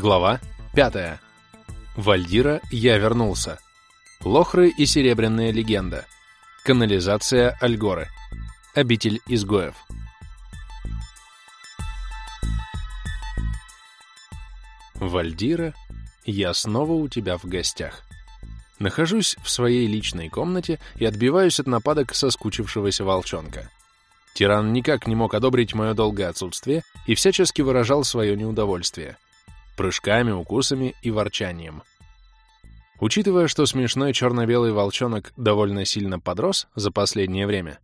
Глава 5. Вальдира «Я вернулся». Лохры и серебряная легенда. Канализация Альгоры. Обитель изгоев. Вальдира, я снова у тебя в гостях. Нахожусь в своей личной комнате и отбиваюсь от нападок соскучившегося волчонка. Тиран никак не мог одобрить мое долгое отсутствие и всячески выражал свое неудовольствие. Прыжками, укусами и ворчанием. Учитывая, что смешной черно-белый волчонок довольно сильно подрос за последнее время,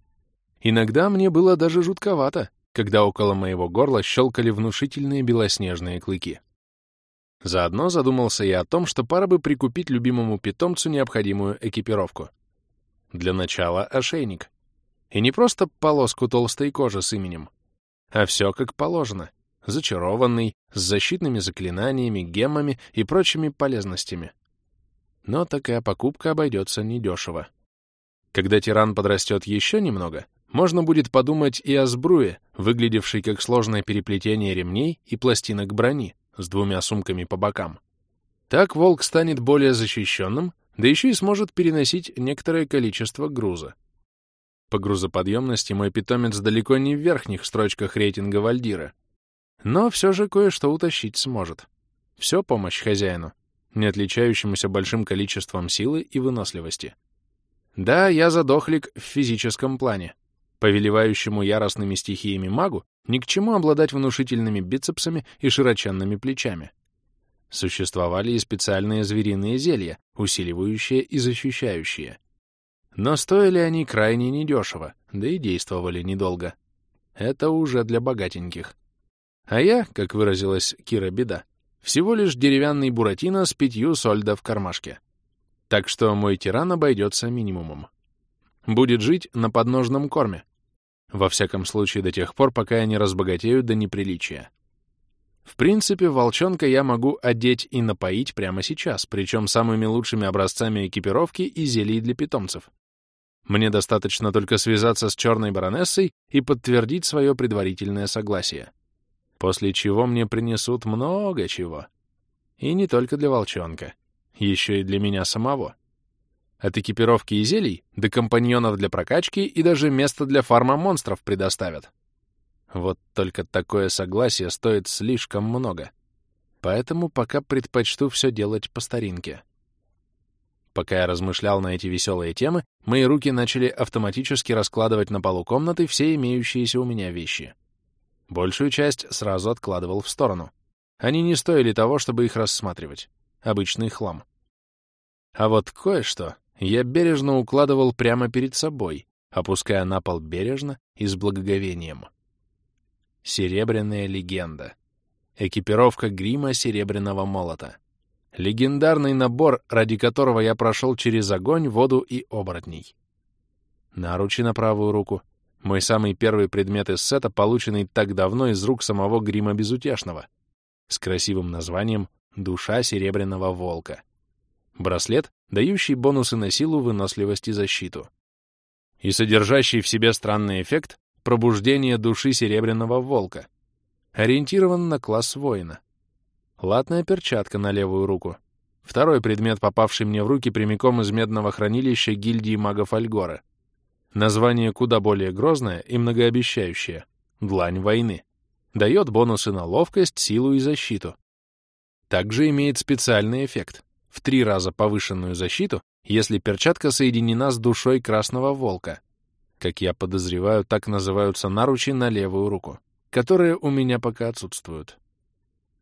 иногда мне было даже жутковато, когда около моего горла щелкали внушительные белоснежные клыки. Заодно задумался я о том, что пора бы прикупить любимому питомцу необходимую экипировку. Для начала ошейник. И не просто полоску толстой кожи с именем, а все как положено. Зачарованный, с защитными заклинаниями, геммами и прочими полезностями. Но такая покупка обойдется недешево. Когда тиран подрастет еще немного, можно будет подумать и о сбруе, выглядевшей как сложное переплетение ремней и пластинок брони, с двумя сумками по бокам. Так волк станет более защищенным, да еще и сможет переносить некоторое количество груза. По грузоподъемности мой питомец далеко не в верхних строчках рейтинга Вальдира, но все же кое-что утащить сможет. Все помощь хозяину, не отличающемуся большим количеством силы и выносливости. Да, я задохлик в физическом плане. Повелевающему яростными стихиями магу ни к чему обладать внушительными бицепсами и широченными плечами. Существовали и специальные звериные зелья, усиливающие и защищающие. Но стоили они крайне недешево, да и действовали недолго. Это уже для богатеньких. А я, как выразилась Кира Беда, всего лишь деревянный буратино с пятью сольда в кармашке. Так что мой тиран обойдется минимумом. Будет жить на подножном корме, во всяком случае, до тех пор, пока я не разбогатею до неприличия. В принципе, волчонка я могу одеть и напоить прямо сейчас, причем самыми лучшими образцами экипировки и зелий для питомцев. Мне достаточно только связаться с черной баронессой и подтвердить свое предварительное согласие. После чего мне принесут много чего. И не только для волчонка, еще и для меня самого. От экипировки и зелий до компаньонов для прокачки и даже место для фарма монстров предоставят. Вот только такое согласие стоит слишком много. Поэтому пока предпочту все делать по старинке. Пока я размышлял на эти веселые темы, мои руки начали автоматически раскладывать на полу комнаты все имеющиеся у меня вещи. Большую часть сразу откладывал в сторону. Они не стоили того, чтобы их рассматривать. Обычный хлам. А вот кое-что я бережно укладывал прямо перед собой, опуская на пол бережно и с благоговением. Серебряная легенда. Экипировка грима серебряного молота. Легендарный набор, ради которого я прошел через огонь, воду и оборотней. Наручи на правую руку. Мой самый первый предмет из сета, полученный так давно из рук самого грима Безутешного, с красивым названием «Душа серебряного волка». Браслет, дающий бонусы на силу, выносливость и защиту. И содержащий в себе странный эффект пробуждения души серебряного волка. Ориентирован на класс воина. Латная перчатка на левую руку. Второй предмет, попавший мне в руки прямиком из медного хранилища гильдии магов Альгора. Название куда более грозное и многообещающее — «Длань войны». Дает бонусы на ловкость, силу и защиту. Также имеет специальный эффект в три раза повышенную защиту, если перчатка соединена с душой красного волка. Как я подозреваю, так называются наручи на левую руку, которые у меня пока отсутствуют.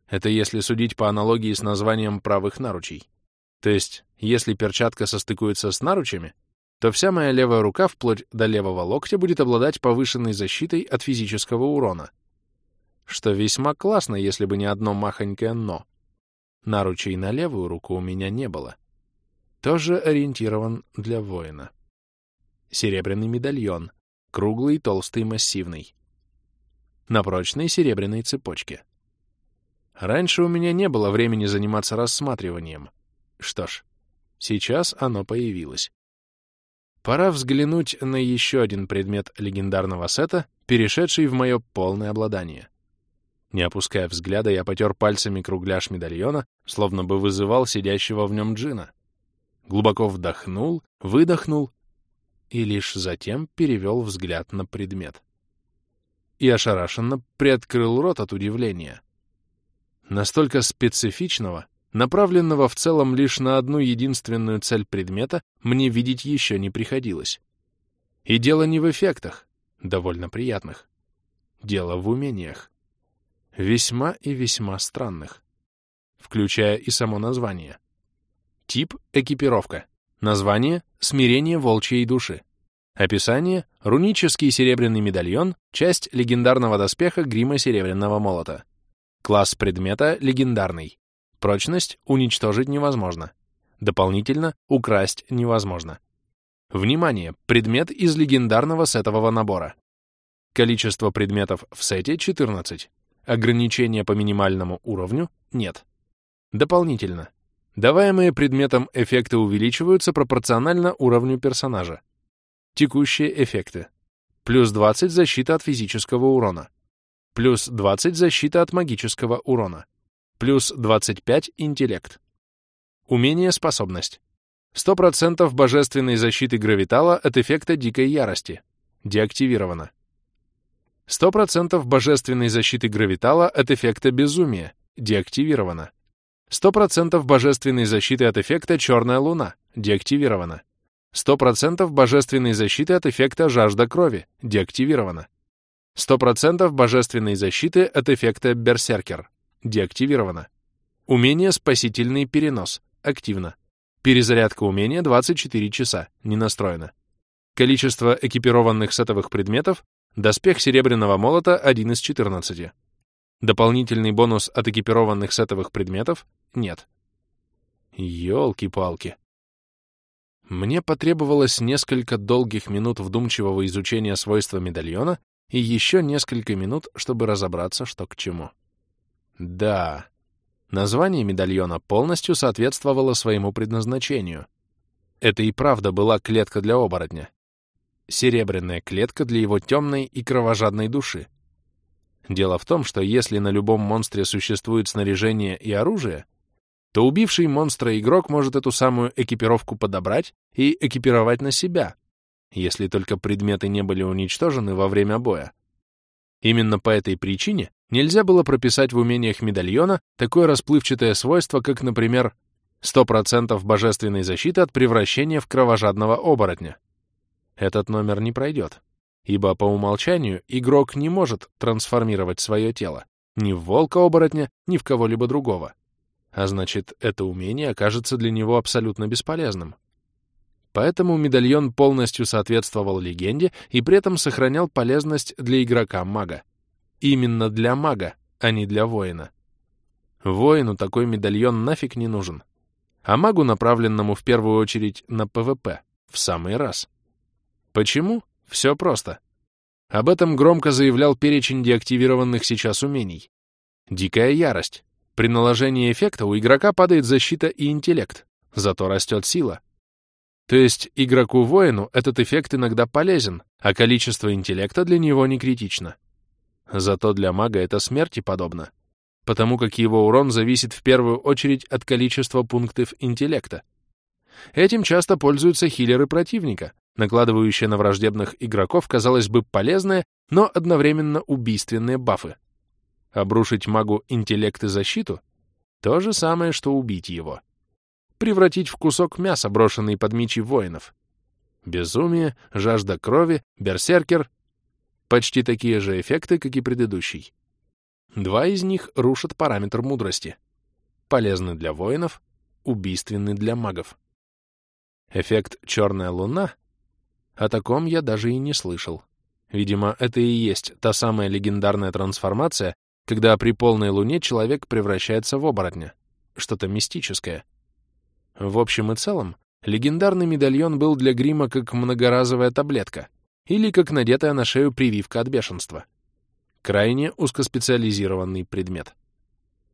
Это если судить по аналогии с названием правых наручей. То есть, если перчатка состыкуется с наручами, то вся моя левая рука вплоть до левого локтя будет обладать повышенной защитой от физического урона. Что весьма классно, если бы не одно махонькое «но». Наручей на левую руку у меня не было. Тоже ориентирован для воина. Серебряный медальон. Круглый, толстый, массивный. На прочной серебряной цепочке. Раньше у меня не было времени заниматься рассматриванием. Что ж, сейчас оно появилось. Пора взглянуть на еще один предмет легендарного сета, перешедший в мое полное обладание. Не опуская взгляда, я потер пальцами кругляш медальона, словно бы вызывал сидящего в нем джина. Глубоко вдохнул, выдохнул и лишь затем перевел взгляд на предмет. И ошарашенно приоткрыл рот от удивления. Настолько специфичного, направленного в целом лишь на одну единственную цель предмета, мне видеть еще не приходилось. И дело не в эффектах, довольно приятных. Дело в умениях весьма и весьма странных, включая и само название. Тип — экипировка. Название — смирение волчьей души. Описание — рунический серебряный медальон, часть легендарного доспеха грима серебряного молота. Класс предмета — легендарный. Прочность — уничтожить невозможно. Дополнительно — украсть невозможно. Внимание! Предмет из легендарного сетового набора. Количество предметов в сете — 14. Ограничения по минимальному уровню нет. Дополнительно. Даваемые предметом эффекты увеличиваются пропорционально уровню персонажа. Текущие эффекты. Плюс 20 защита от физического урона. Плюс 20 защита от магического урона. Плюс 25 интеллект. Умение способность. 100% божественной защиты гравитала от эффекта дикой ярости. Деактивировано. 100% божественной защиты гравитала от эффекта безумия. Деактивировано. 100% божественной защиты от эффекта черная луна. Деактивировано. 100% божественной защиты от эффекта жажда крови. Деактивировано. 100% божественной защиты от эффекта берсеркер. Деактивировано. Умение «Спасительный перенос». Активно. Перезарядка умения 24 часа. Не настроено. Количество экипированных сетовых предметов Доспех серебряного молота — один из 14. Дополнительный бонус от экипированных сетовых предметов — нет. Ёлки-палки. Мне потребовалось несколько долгих минут вдумчивого изучения свойства медальона и еще несколько минут, чтобы разобраться, что к чему. Да, название медальона полностью соответствовало своему предназначению. Это и правда была клетка для оборотня серебряная клетка для его темной и кровожадной души. Дело в том, что если на любом монстре существует снаряжение и оружие, то убивший монстра игрок может эту самую экипировку подобрать и экипировать на себя, если только предметы не были уничтожены во время боя. Именно по этой причине нельзя было прописать в умениях медальона такое расплывчатое свойство, как, например, 100% божественной защиты от превращения в кровожадного оборотня этот номер не пройдет, ибо по умолчанию игрок не может трансформировать свое тело ни в волка-оборотня, ни в кого-либо другого. А значит, это умение окажется для него абсолютно бесполезным. Поэтому медальон полностью соответствовал легенде и при этом сохранял полезность для игрока-мага. Именно для мага, а не для воина. Воину такой медальон нафиг не нужен. А магу, направленному в первую очередь на ПВП, в самый раз. Почему? Все просто. Об этом громко заявлял перечень деактивированных сейчас умений. Дикая ярость. При наложении эффекта у игрока падает защита и интеллект, зато растет сила. То есть игроку-воину этот эффект иногда полезен, а количество интеллекта для него не критично. Зато для мага это смерти подобно, потому как его урон зависит в первую очередь от количества пунктов интеллекта. Этим часто пользуются хиллеры противника, накладывающие на враждебных игроков, казалось бы, полезные, но одновременно убийственные бафы. Обрушить магу интеллект и защиту — то же самое, что убить его. Превратить в кусок мяса, брошенный под мечи воинов. Безумие, жажда крови, берсеркер — почти такие же эффекты, как и предыдущий. Два из них рушат параметр мудрости. Полезны для воинов, убийственны для магов. Эффект «Черная луна» О таком я даже и не слышал. Видимо, это и есть та самая легендарная трансформация, когда при полной луне человек превращается в оборотня. Что-то мистическое. В общем и целом, легендарный медальон был для грима как многоразовая таблетка или как надетая на шею прививка от бешенства. Крайне узкоспециализированный предмет.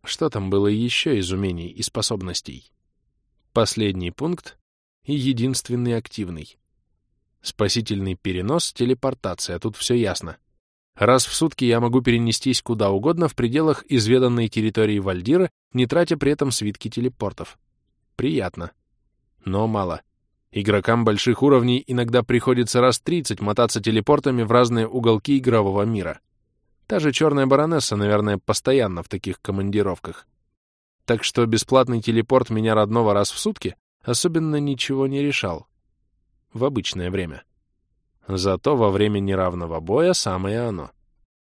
Что там было еще из умений и способностей? Последний пункт и единственный активный. Спасительный перенос, телепортация, тут все ясно. Раз в сутки я могу перенестись куда угодно в пределах изведанной территории Вальдира, не тратя при этом свитки телепортов. Приятно. Но мало. Игрокам больших уровней иногда приходится раз 30 мотаться телепортами в разные уголки игрового мира. Та же черная баронесса, наверное, постоянно в таких командировках. Так что бесплатный телепорт меня родного раз в сутки особенно ничего не решал. В обычное время. Зато во время неравного боя самое оно.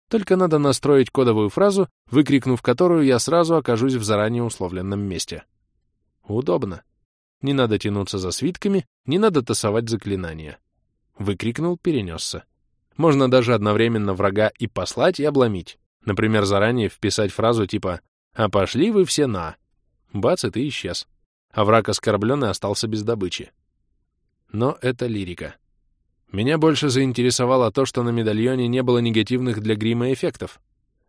Только надо настроить кодовую фразу, выкрикнув которую я сразу окажусь в заранее условленном месте. Удобно. Не надо тянуться за свитками, не надо тасовать заклинания. Выкрикнул, перенесся. Можно даже одновременно врага и послать, и обломить. Например, заранее вписать фразу типа «А пошли вы все на!» Бац, и ты исчез. А враг оскорбленный остался без добычи. Но это лирика. Меня больше заинтересовало то, что на медальоне не было негативных для грима эффектов,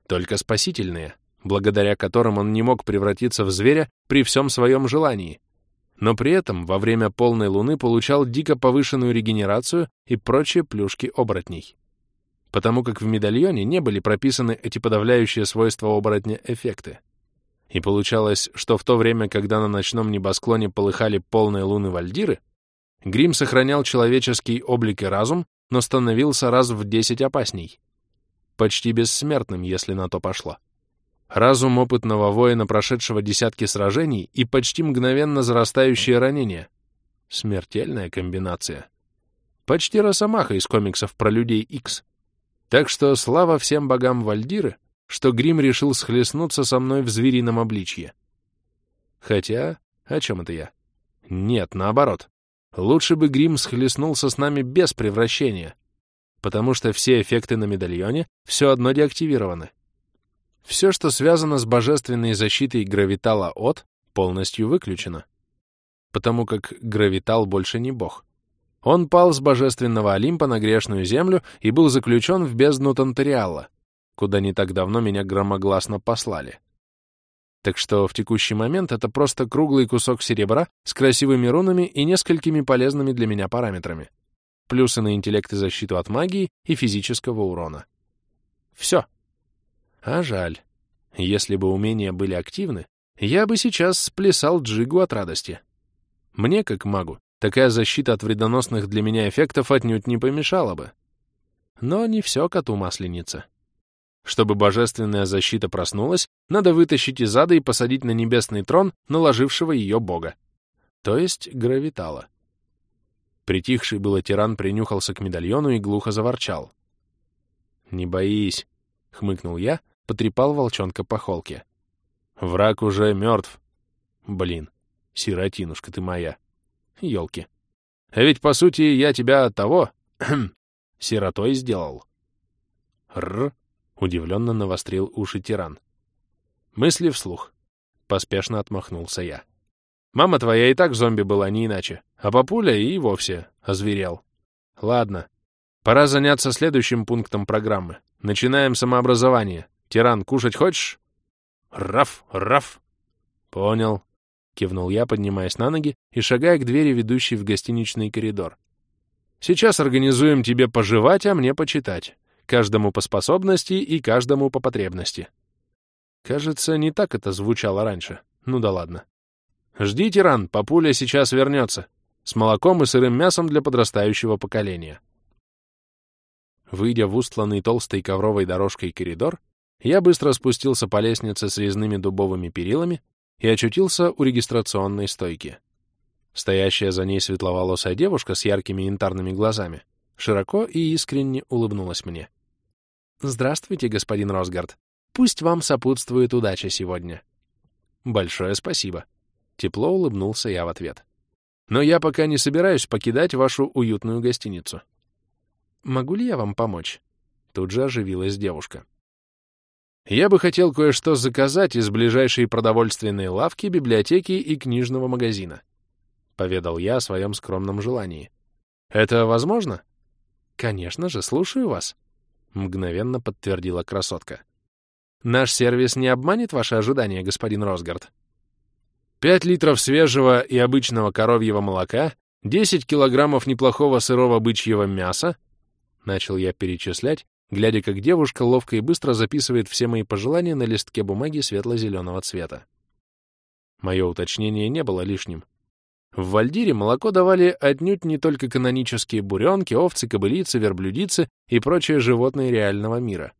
только спасительные, благодаря которым он не мог превратиться в зверя при всем своем желании, но при этом во время полной луны получал дико повышенную регенерацию и прочие плюшки оборотней. Потому как в медальоне не были прописаны эти подавляющие свойства оборотня эффекты. И получалось, что в то время, когда на ночном небосклоне полыхали полные луны Вальдиры, Грим сохранял человеческий облик и разум, но становился раз в десять опасней. Почти бессмертным, если на то пошло. Разум опытного воина, прошедшего десятки сражений, и почти мгновенно зарастающие ранения. Смертельная комбинация. Почти Росомаха из комиксов про людей X. Так что слава всем богам Вальдиры, что Грим решил схлестнуться со мной в зверином обличье. Хотя, о чем это я? Нет, наоборот. Лучше бы Грим схлестнулся с нами без превращения, потому что все эффекты на медальоне все одно деактивированы. Все, что связано с божественной защитой гравитала от, полностью выключено. Потому как гравитал больше не бог. Он пал с божественного Олимпа на грешную землю и был заключен в бездну Тантериала, куда не так давно меня громогласно послали. Так что в текущий момент это просто круглый кусок серебра с красивыми рунами и несколькими полезными для меня параметрами. Плюсы на интеллект и защиту от магии и физического урона. Все. А жаль. Если бы умения были активны, я бы сейчас сплясал джигу от радости. Мне, как магу, такая защита от вредоносных для меня эффектов отнюдь не помешала бы. Но не все коту масленица. Чтобы божественная защита проснулась, надо вытащить из ада и посадить на небесный трон наложившего ее бога. То есть гравитала. Притихший было тиран принюхался к медальону и глухо заворчал. «Не боись», — хмыкнул я, потрепал волчонка по холке. «Враг уже мертв. Блин, сиротинушка ты моя. Ёлки. А ведь, по сути, я тебя того... сиротой сделал». «Рр», — удивленно навострил уши тиран. Мысли вслух. Поспешно отмахнулся я. «Мама твоя и так зомби была, не иначе, а папуля и вовсе озверел. Ладно, пора заняться следующим пунктом программы. Начинаем самообразование. Тиран, кушать хочешь? Раф, раф. Понял. Кивнул я, поднимаясь на ноги и шагая к двери, ведущей в гостиничный коридор. Сейчас организуем тебе пожевать, а мне почитать. Каждому по способности и каждому по потребности. Кажется, не так это звучало раньше. Ну да ладно. Жди, тиран, папуля сейчас вернется. С молоком и сырым мясом для подрастающего поколения. Выйдя в устланный толстой ковровой дорожкой коридор, я быстро спустился по лестнице с резными дубовыми перилами и очутился у регистрационной стойки. Стоящая за ней светловолосая девушка с яркими янтарными глазами широко и искренне улыбнулась мне. «Здравствуйте, господин Росгард. Пусть вам сопутствует удача сегодня». «Большое спасибо». Тепло улыбнулся я в ответ. «Но я пока не собираюсь покидать вашу уютную гостиницу». «Могу ли я вам помочь?» Тут же оживилась девушка. Я бы хотел кое-что заказать из ближайшей продовольственной лавки, библиотеки и книжного магазина. Поведал я о своем скромном желании. Это возможно? Конечно же, слушаю вас. Мгновенно подтвердила красотка. Наш сервис не обманет ваши ожидания, господин Росгард. Пять литров свежего и обычного коровьего молока, 10 килограммов неплохого сырого бычьего мяса, начал я перечислять, глядя, как девушка ловко и быстро записывает все мои пожелания на листке бумаги светло-зеленого цвета. Мое уточнение не было лишним. В Вальдире молоко давали отнюдь не только канонические буренки, овцы, кобылицы, верблюдицы и прочие животные реального мира.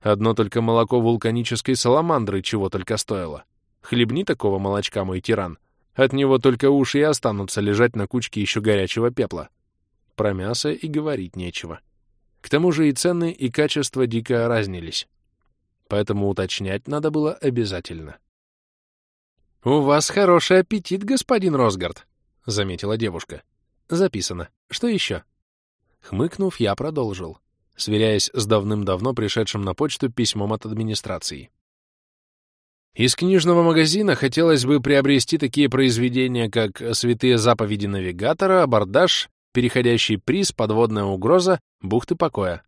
Одно только молоко вулканической саламандры чего только стоило. Хлебни такого молочка, мой тиран. От него только уши и останутся лежать на кучке еще горячего пепла. Про мясо и говорить нечего. К тому же и цены, и качество дико разнились. Поэтому уточнять надо было обязательно. «У вас хороший аппетит, господин Росгард», — заметила девушка. «Записано. Что еще?» Хмыкнув, я продолжил, сверяясь с давным-давно пришедшим на почту письмом от администрации. Из книжного магазина хотелось бы приобрести такие произведения, как «Святые заповеди навигатора», «Абордаж», «Переходящий приз», «Подводная угроза», «Бухты покоя»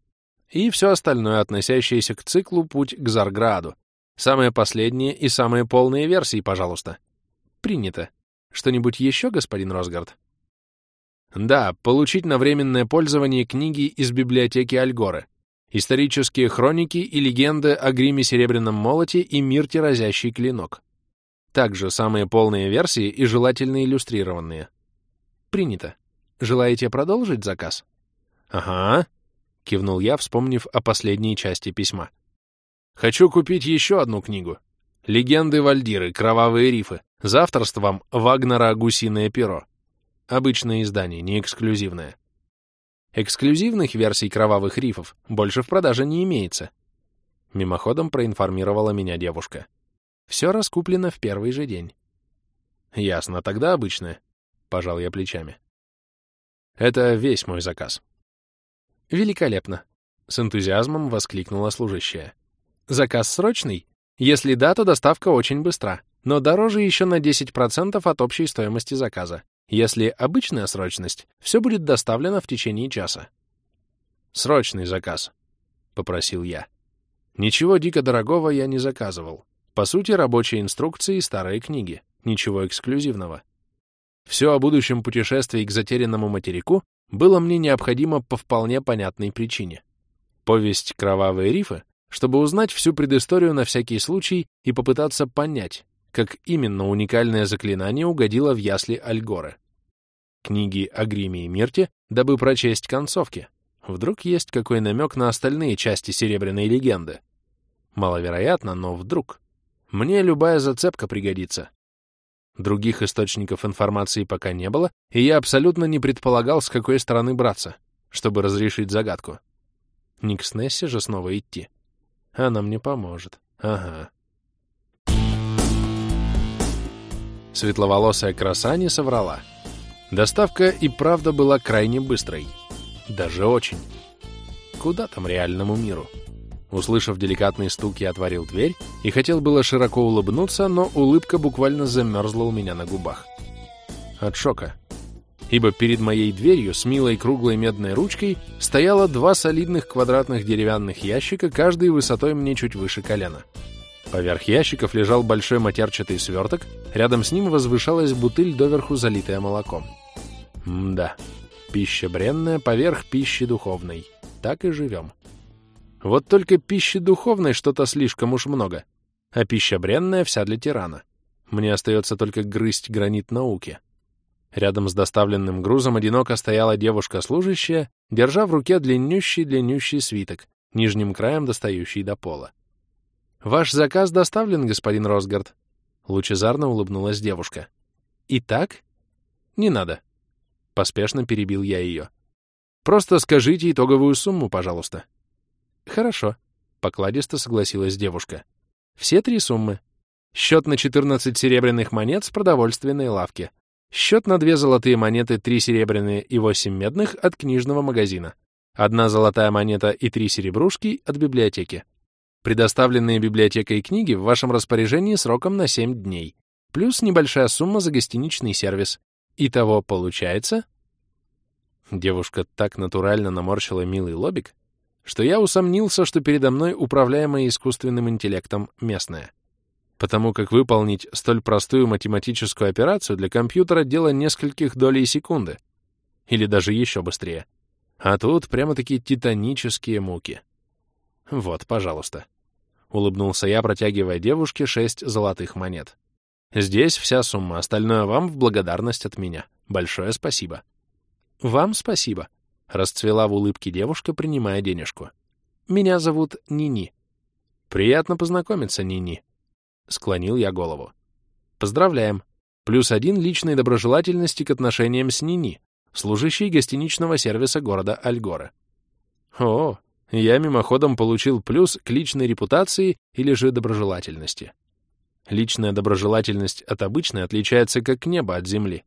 и все остальное, относящееся к циклу «Путь к Зарграду», Самые последние и самые полные версии, пожалуйста. Принято. Что-нибудь еще, господин Росгард? Да, получить на временное пользование книги из библиотеки Альгоры. Исторические хроники и легенды о гриме Серебряном Молоте и Мирте Разящий Клинок. Также самые полные версии и желательно иллюстрированные. Принято. Желаете продолжить заказ? Ага, кивнул я, вспомнив о последней части письма. Хочу купить еще одну книгу. «Легенды Вальдиры. Кровавые рифы». За авторством Вагнера «Гусиное перо». Обычное издание, не эксклюзивное. Эксклюзивных версий «Кровавых рифов» больше в продаже не имеется. Мимоходом проинформировала меня девушка. Все раскуплено в первый же день. Ясно, тогда обычное. Пожал я плечами. Это весь мой заказ. Великолепно. С энтузиазмом воскликнула служащая. Заказ срочный? Если да, то доставка очень быстра, но дороже еще на 10% от общей стоимости заказа. Если обычная срочность, все будет доставлено в течение часа. «Срочный заказ», — попросил я. Ничего дико дорогого я не заказывал. По сути, рабочие инструкции и старые книги. Ничего эксклюзивного. Все о будущем путешествии к затерянному материку было мне необходимо по вполне понятной причине. Повесть «Кровавые рифы» чтобы узнать всю предысторию на всякий случай и попытаться понять, как именно уникальное заклинание угодило в ясли Альгоры. Книги о гриме и мирте, дабы прочесть концовки. Вдруг есть какой намек на остальные части Серебряной легенды. Маловероятно, но вдруг. Мне любая зацепка пригодится. Других источников информации пока не было, и я абсолютно не предполагал, с какой стороны браться, чтобы разрешить загадку. Не к Снессе же снова идти. Она мне поможет. Ага. Светловолосая краса не соврала. Доставка и правда была крайне быстрой. Даже очень. Куда там реальному миру? Услышав деликатный стук, я отворил дверь и хотел было широко улыбнуться, но улыбка буквально замерзла у меня на губах. От шока ибо перед моей дверью с милой круглой медной ручкой стояло два солидных квадратных деревянных ящика, каждый высотой мне чуть выше колена. Поверх ящиков лежал большой матерчатый сверток, рядом с ним возвышалась бутыль, доверху залитая молоком. Мда, пища бренная поверх пищи духовной. Так и живем. Вот только пищи духовной что-то слишком уж много, а пища бренная вся для тирана. Мне остается только грызть гранит науки. Рядом с доставленным грузом одиноко стояла девушка-служащая, держа в руке длиннющий-длиннющий свиток, нижним краем достающий до пола. «Ваш заказ доставлен, господин Росгард», — лучезарно улыбнулась девушка. «Итак?» «Не надо», — поспешно перебил я ее. «Просто скажите итоговую сумму, пожалуйста». «Хорошо», — покладисто согласилась девушка. «Все три суммы. Счет на 14 серебряных монет с продовольственной лавки. Счет на две золотые монеты, три серебряные и восемь медных от книжного магазина. Одна золотая монета и три серебрушки от библиотеки. Предоставленные библиотекой книги в вашем распоряжении сроком на 7 дней. Плюс небольшая сумма за гостиничный сервис. Итого получается... Девушка так натурально наморщила милый лобик, что я усомнился, что передо мной управляемая искусственным интеллектом местная потому как выполнить столь простую математическую операцию для компьютера — дело нескольких долей секунды, или даже еще быстрее. А тут прямо-таки титанические муки. Вот, пожалуйста. Улыбнулся я, протягивая девушке шесть золотых монет. Здесь вся сумма, остальное вам в благодарность от меня. Большое спасибо. Вам спасибо. Расцвела в улыбке девушка, принимая денежку. Меня зовут Нини. Приятно познакомиться, Нини. Склонил я голову. Поздравляем. Плюс один личной доброжелательности к отношениям с Нини, служащей гостиничного сервиса города Альгора. О, я мимоходом получил плюс к личной репутации или же доброжелательности. Личная доброжелательность от обычной отличается как небо от земли.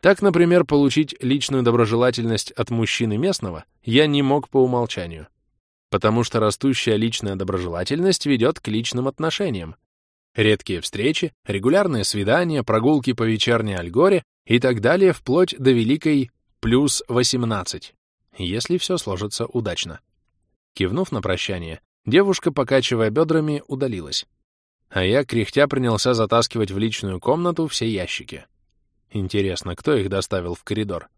Так, например, получить личную доброжелательность от мужчины местного я не мог по умолчанию, потому что растущая личная доброжелательность ведет к личным отношениям. Редкие встречи, регулярные свидания, прогулки по вечерней Альгоре и так далее вплоть до великой плюс 18, если все сложится удачно. Кивнув на прощание, девушка, покачивая бедрами, удалилась. А я, кряхтя, принялся затаскивать в личную комнату все ящики. Интересно, кто их доставил в коридор?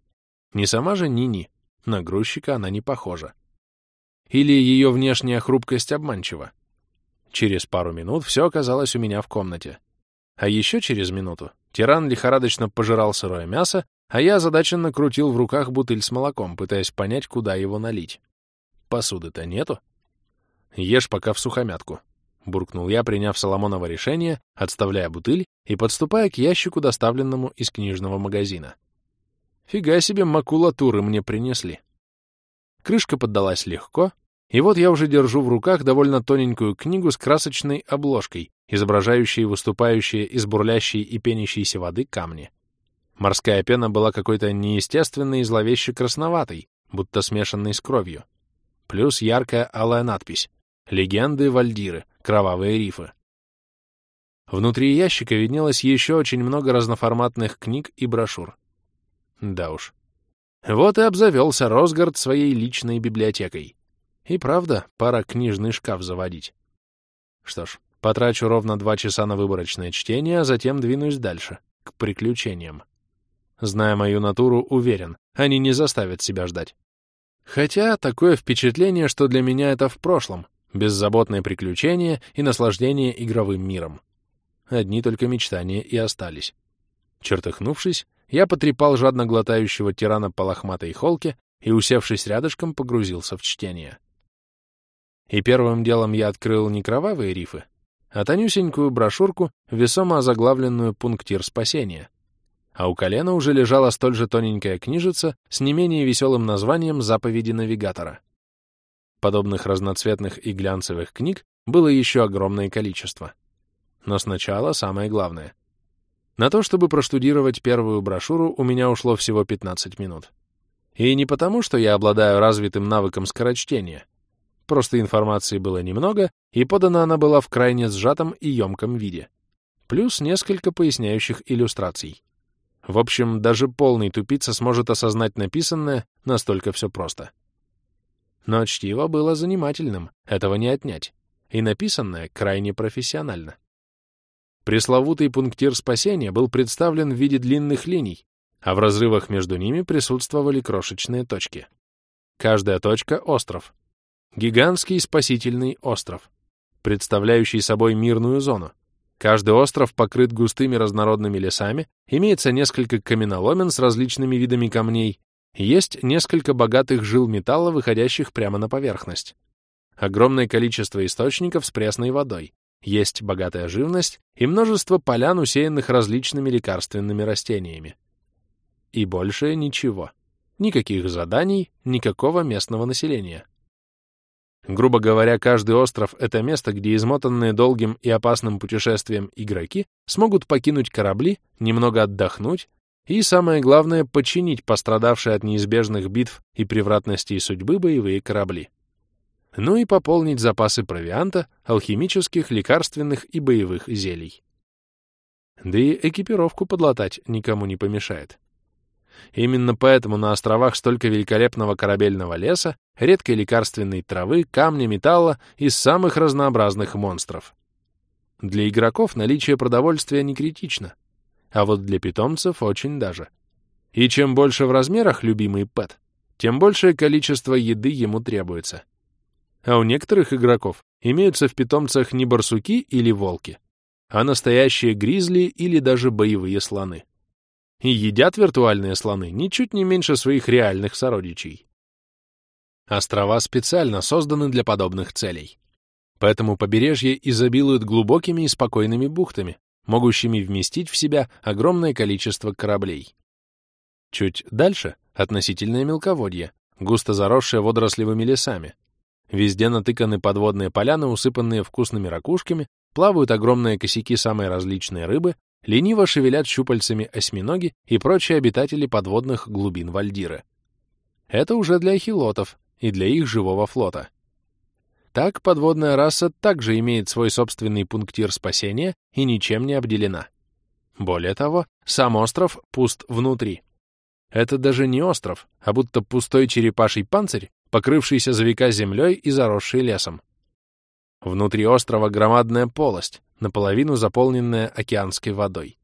Не сама же Нини. На грузчика она не похожа. Или ее внешняя хрупкость обманчива? Через пару минут все оказалось у меня в комнате. А еще через минуту тиран лихорадочно пожирал сырое мясо, а я озадаченно крутил в руках бутыль с молоком, пытаясь понять, куда его налить. Посуды-то нету. Ешь пока в сухомятку. Буркнул я, приняв Соломоново решение, отставляя бутыль и подступая к ящику, доставленному из книжного магазина. Фига себе макулатуры мне принесли. Крышка поддалась легко, и вот я уже держу в руках довольно тоненькую книгу с красочной обложкой, изображающей выступающие из бурлящей и пенящейся воды камни. Морская пена была какой-то неестественной и зловеще красноватой, будто смешанной с кровью плюс яркая алая надпись «Легенды Вальдиры. Кровавые рифы». Внутри ящика виднелось еще очень много разноформатных книг и брошюр. Да уж. Вот и обзавелся Росгард своей личной библиотекой. И правда, пора книжный шкаф заводить. Что ж, потрачу ровно два часа на выборочное чтение, а затем двинусь дальше, к приключениям. Зная мою натуру, уверен, они не заставят себя ждать. Хотя такое впечатление, что для меня это в прошлом, беззаботное приключение и наслаждение игровым миром. Одни только мечтания и остались. Чертыхнувшись, я потрепал жадно глотающего тирана по лохматой холке и, усевшись рядышком, погрузился в чтение. И первым делом я открыл не кровавые рифы, а тонюсенькую брошюрку, весомо озаглавленную «Пунктир спасения», а у колена уже лежала столь же тоненькая книжица с не менее веселым названием «Заповеди навигатора». Подобных разноцветных и глянцевых книг было еще огромное количество. Но сначала самое главное. На то, чтобы проштудировать первую брошюру, у меня ушло всего 15 минут. И не потому, что я обладаю развитым навыком скорочтения. Просто информации было немного, и подана она была в крайне сжатом и емком виде. Плюс несколько поясняющих иллюстраций. В общем, даже полный тупица сможет осознать написанное, настолько все просто. Но чтиво было занимательным, этого не отнять, и написанное крайне профессионально. Пресловутый пунктир спасения был представлен в виде длинных линий, а в разрывах между ними присутствовали крошечные точки. Каждая точка — остров. Гигантский спасительный остров, представляющий собой мирную зону, Каждый остров покрыт густыми разнородными лесами, имеется несколько каменоломен с различными видами камней, есть несколько богатых жил металла, выходящих прямо на поверхность. Огромное количество источников с пресной водой, есть богатая живность и множество полян, усеянных различными лекарственными растениями. И больше ничего. Никаких заданий, никакого местного населения. Грубо говоря, каждый остров — это место, где измотанные долгим и опасным путешествием игроки смогут покинуть корабли, немного отдохнуть и, самое главное, починить пострадавшие от неизбежных битв и превратностей судьбы боевые корабли. Ну и пополнить запасы провианта, алхимических, лекарственных и боевых зелий. Да и экипировку подлатать никому не помешает. Именно поэтому на островах столько великолепного корабельного леса, редкой лекарственной травы, камня, металла и самых разнообразных монстров. Для игроков наличие продовольствия не критично, а вот для питомцев очень даже. И чем больше в размерах любимый пэт, тем большее количество еды ему требуется. А у некоторых игроков имеются в питомцах не барсуки или волки, а настоящие гризли или даже боевые слоны. И едят виртуальные слоны ничуть не меньше своих реальных сородичей. Острова специально созданы для подобных целей. Поэтому побережье изобилует глубокими и спокойными бухтами, могущими вместить в себя огромное количество кораблей. Чуть дальше — относительное мелководье, густо заросшее водорослевыми лесами. Везде натыканы подводные поляны, усыпанные вкусными ракушками, плавают огромные косяки самой различной рыбы, лениво шевелят щупальцами осьминоги и прочие обитатели подводных глубин Вальдира. Это уже для ахилотов и для их живого флота. Так подводная раса также имеет свой собственный пунктир спасения и ничем не обделена. Более того, сам остров пуст внутри. Это даже не остров, а будто пустой черепаший панцирь, покрывшийся за века землей и заросший лесом. Внутри острова громадная полость, наполовину заполненная океанской водой.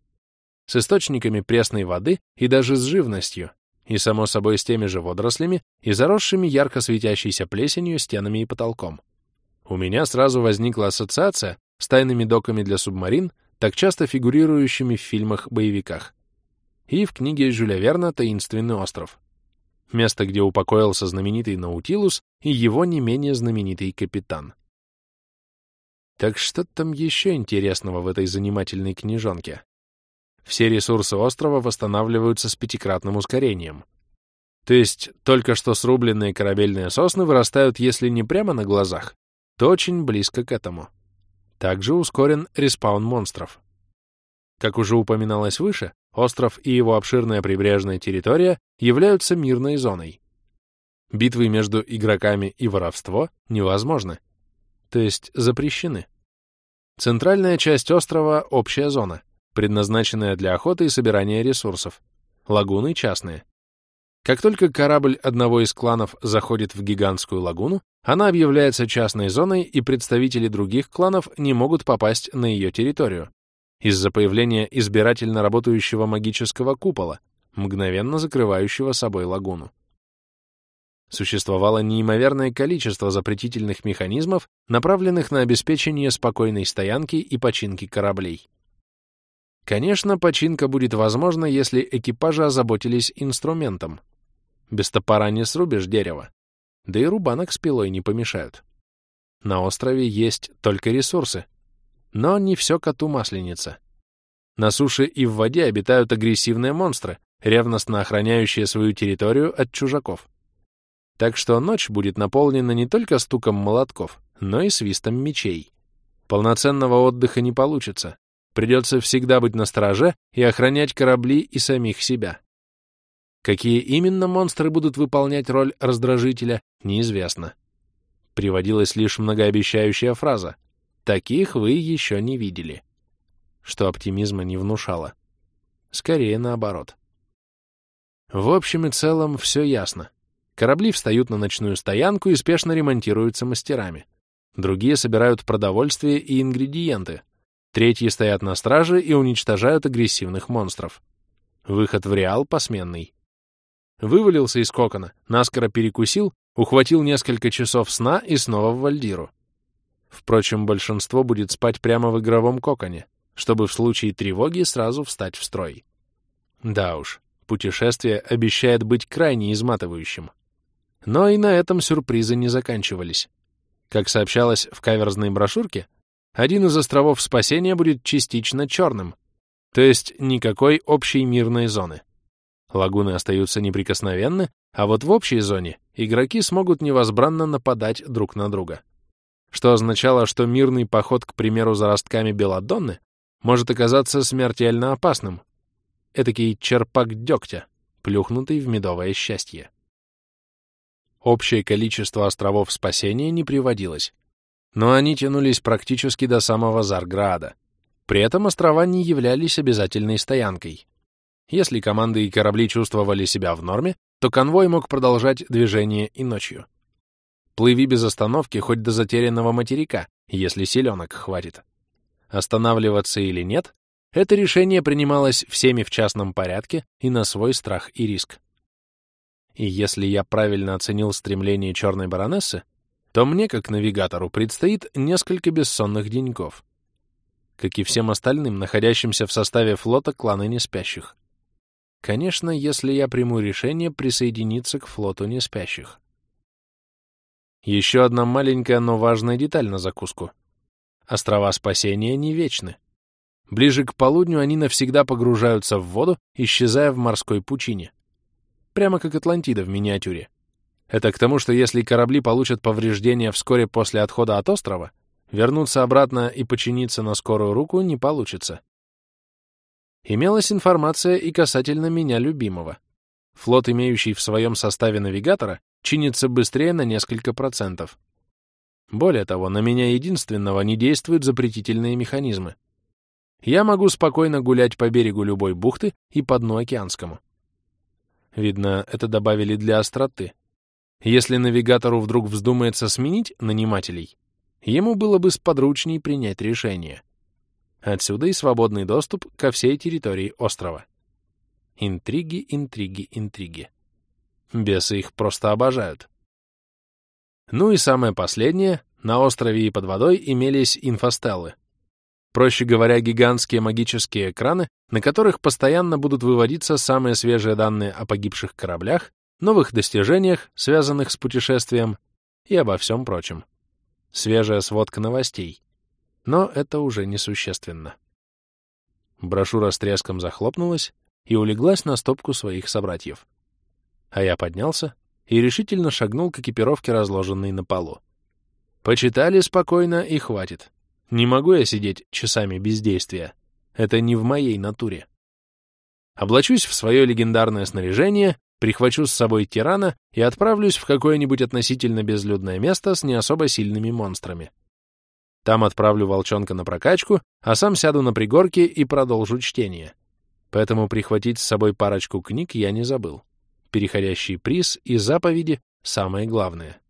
С источниками пресной воды и даже с живностью, и, само собой, с теми же водорослями и заросшими ярко светящейся плесенью стенами и потолком. У меня сразу возникла ассоциация с тайными доками для субмарин, так часто фигурирующими в фильмах-боевиках. И в книге Жюля Верна «Таинственный остров». Место, где упокоился знаменитый Наутилус и его не менее знаменитый капитан. Так что там еще интересного в этой занимательной книжонке? Все ресурсы острова восстанавливаются с пятикратным ускорением. То есть только что срубленные корабельные сосны вырастают, если не прямо на глазах, то очень близко к этому. Также ускорен респаун монстров. Как уже упоминалось выше, остров и его обширная прибрежная территория являются мирной зоной. Битвы между игроками и воровство невозможны, то есть запрещены. Центральная часть острова — общая зона, предназначенная для охоты и собирания ресурсов. Лагуны частные. Как только корабль одного из кланов заходит в гигантскую лагуну, она объявляется частной зоной, и представители других кланов не могут попасть на ее территорию из-за появления избирательно работающего магического купола, мгновенно закрывающего собой лагуну. Существовало неимоверное количество запретительных механизмов, направленных на обеспечение спокойной стоянки и починки кораблей. Конечно, починка будет возможна, если экипажи озаботились инструментом, без топора не срубишь дерево. Да и рубанок с пилой не помешают. На острове есть только ресурсы. Но не все коту масленица. На суше и в воде обитают агрессивные монстры, ревностно охраняющие свою территорию от чужаков. Так что ночь будет наполнена не только стуком молотков, но и свистом мечей. Полноценного отдыха не получится. Придется всегда быть на страже и охранять корабли и самих себя. Какие именно монстры будут выполнять роль раздражителя, неизвестно. Приводилась лишь многообещающая фраза «Таких вы еще не видели», что оптимизма не внушало. Скорее наоборот. В общем и целом все ясно. Корабли встают на ночную стоянку и спешно ремонтируются мастерами. Другие собирают продовольствие и ингредиенты. Третьи стоят на страже и уничтожают агрессивных монстров. Выход в Реал посменный. Вывалился из кокона, наскоро перекусил, ухватил несколько часов сна и снова в вальдиру. Впрочем, большинство будет спать прямо в игровом коконе, чтобы в случае тревоги сразу встать в строй. Да уж, путешествие обещает быть крайне изматывающим. Но и на этом сюрпризы не заканчивались. Как сообщалось в каверзной брошюрке, один из островов спасения будет частично черным, то есть никакой общей мирной зоны. Лагуны остаются неприкосновенны, а вот в общей зоне игроки смогут невозбранно нападать друг на друга. Что означало, что мирный поход, к примеру, за ростками Беладонны может оказаться смертельно опасным. Этакий черпак дегтя, плюхнутый в медовое счастье. Общее количество островов спасения не приводилось, но они тянулись практически до самого Зарграда. При этом острова не являлись обязательной стоянкой. Если команды и корабли чувствовали себя в норме, то конвой мог продолжать движение и ночью. Плыви без остановки хоть до затерянного материка, если селенок хватит. Останавливаться или нет, это решение принималось всеми в частном порядке и на свой страх и риск. И если я правильно оценил стремление черной баронессы, то мне, как навигатору, предстоит несколько бессонных деньков. Как и всем остальным, находящимся в составе флота клана неспящих. Конечно, если я приму решение присоединиться к флоту неспящих. Еще одна маленькая, но важная деталь на закуску. Острова спасения не вечны. Ближе к полудню они навсегда погружаются в воду, исчезая в морской пучине. Прямо как Атлантида в миниатюре. Это к тому, что если корабли получат повреждения вскоре после отхода от острова, вернуться обратно и починиться на скорую руку не получится. Имелась информация и касательно меня любимого. Флот, имеющий в своем составе навигатора, чинится быстрее на несколько процентов. Более того, на меня единственного не действуют запретительные механизмы. Я могу спокойно гулять по берегу любой бухты и по дну океанскому. Видно, это добавили для остроты. Если навигатору вдруг вздумается сменить нанимателей, ему было бы сподручней принять решение. Отсюда и свободный доступ ко всей территории острова. Интриги, интриги, интриги. Бесы их просто обожают. Ну и самое последнее, на острове и под водой имелись инфостеллы. Проще говоря, гигантские магические экраны, на которых постоянно будут выводиться самые свежие данные о погибших кораблях, новых достижениях, связанных с путешествием, и обо всем прочем. Свежая сводка новостей. Но это уже несущественно. Брошюра с треском захлопнулась и улеглась на стопку своих собратьев. А я поднялся и решительно шагнул к экипировке, разложенной на полу. Почитали спокойно и хватит. Не могу я сидеть часами бездействия. Это не в моей натуре. Облачусь в свое легендарное снаряжение прихвачу с собой тирана и отправлюсь в какое-нибудь относительно безлюдное место с не особо сильными монстрами. Там отправлю волчонка на прокачку, а сам сяду на пригорке и продолжу чтение. Поэтому прихватить с собой парочку книг я не забыл. Переходящий приз и заповеди — самое главное.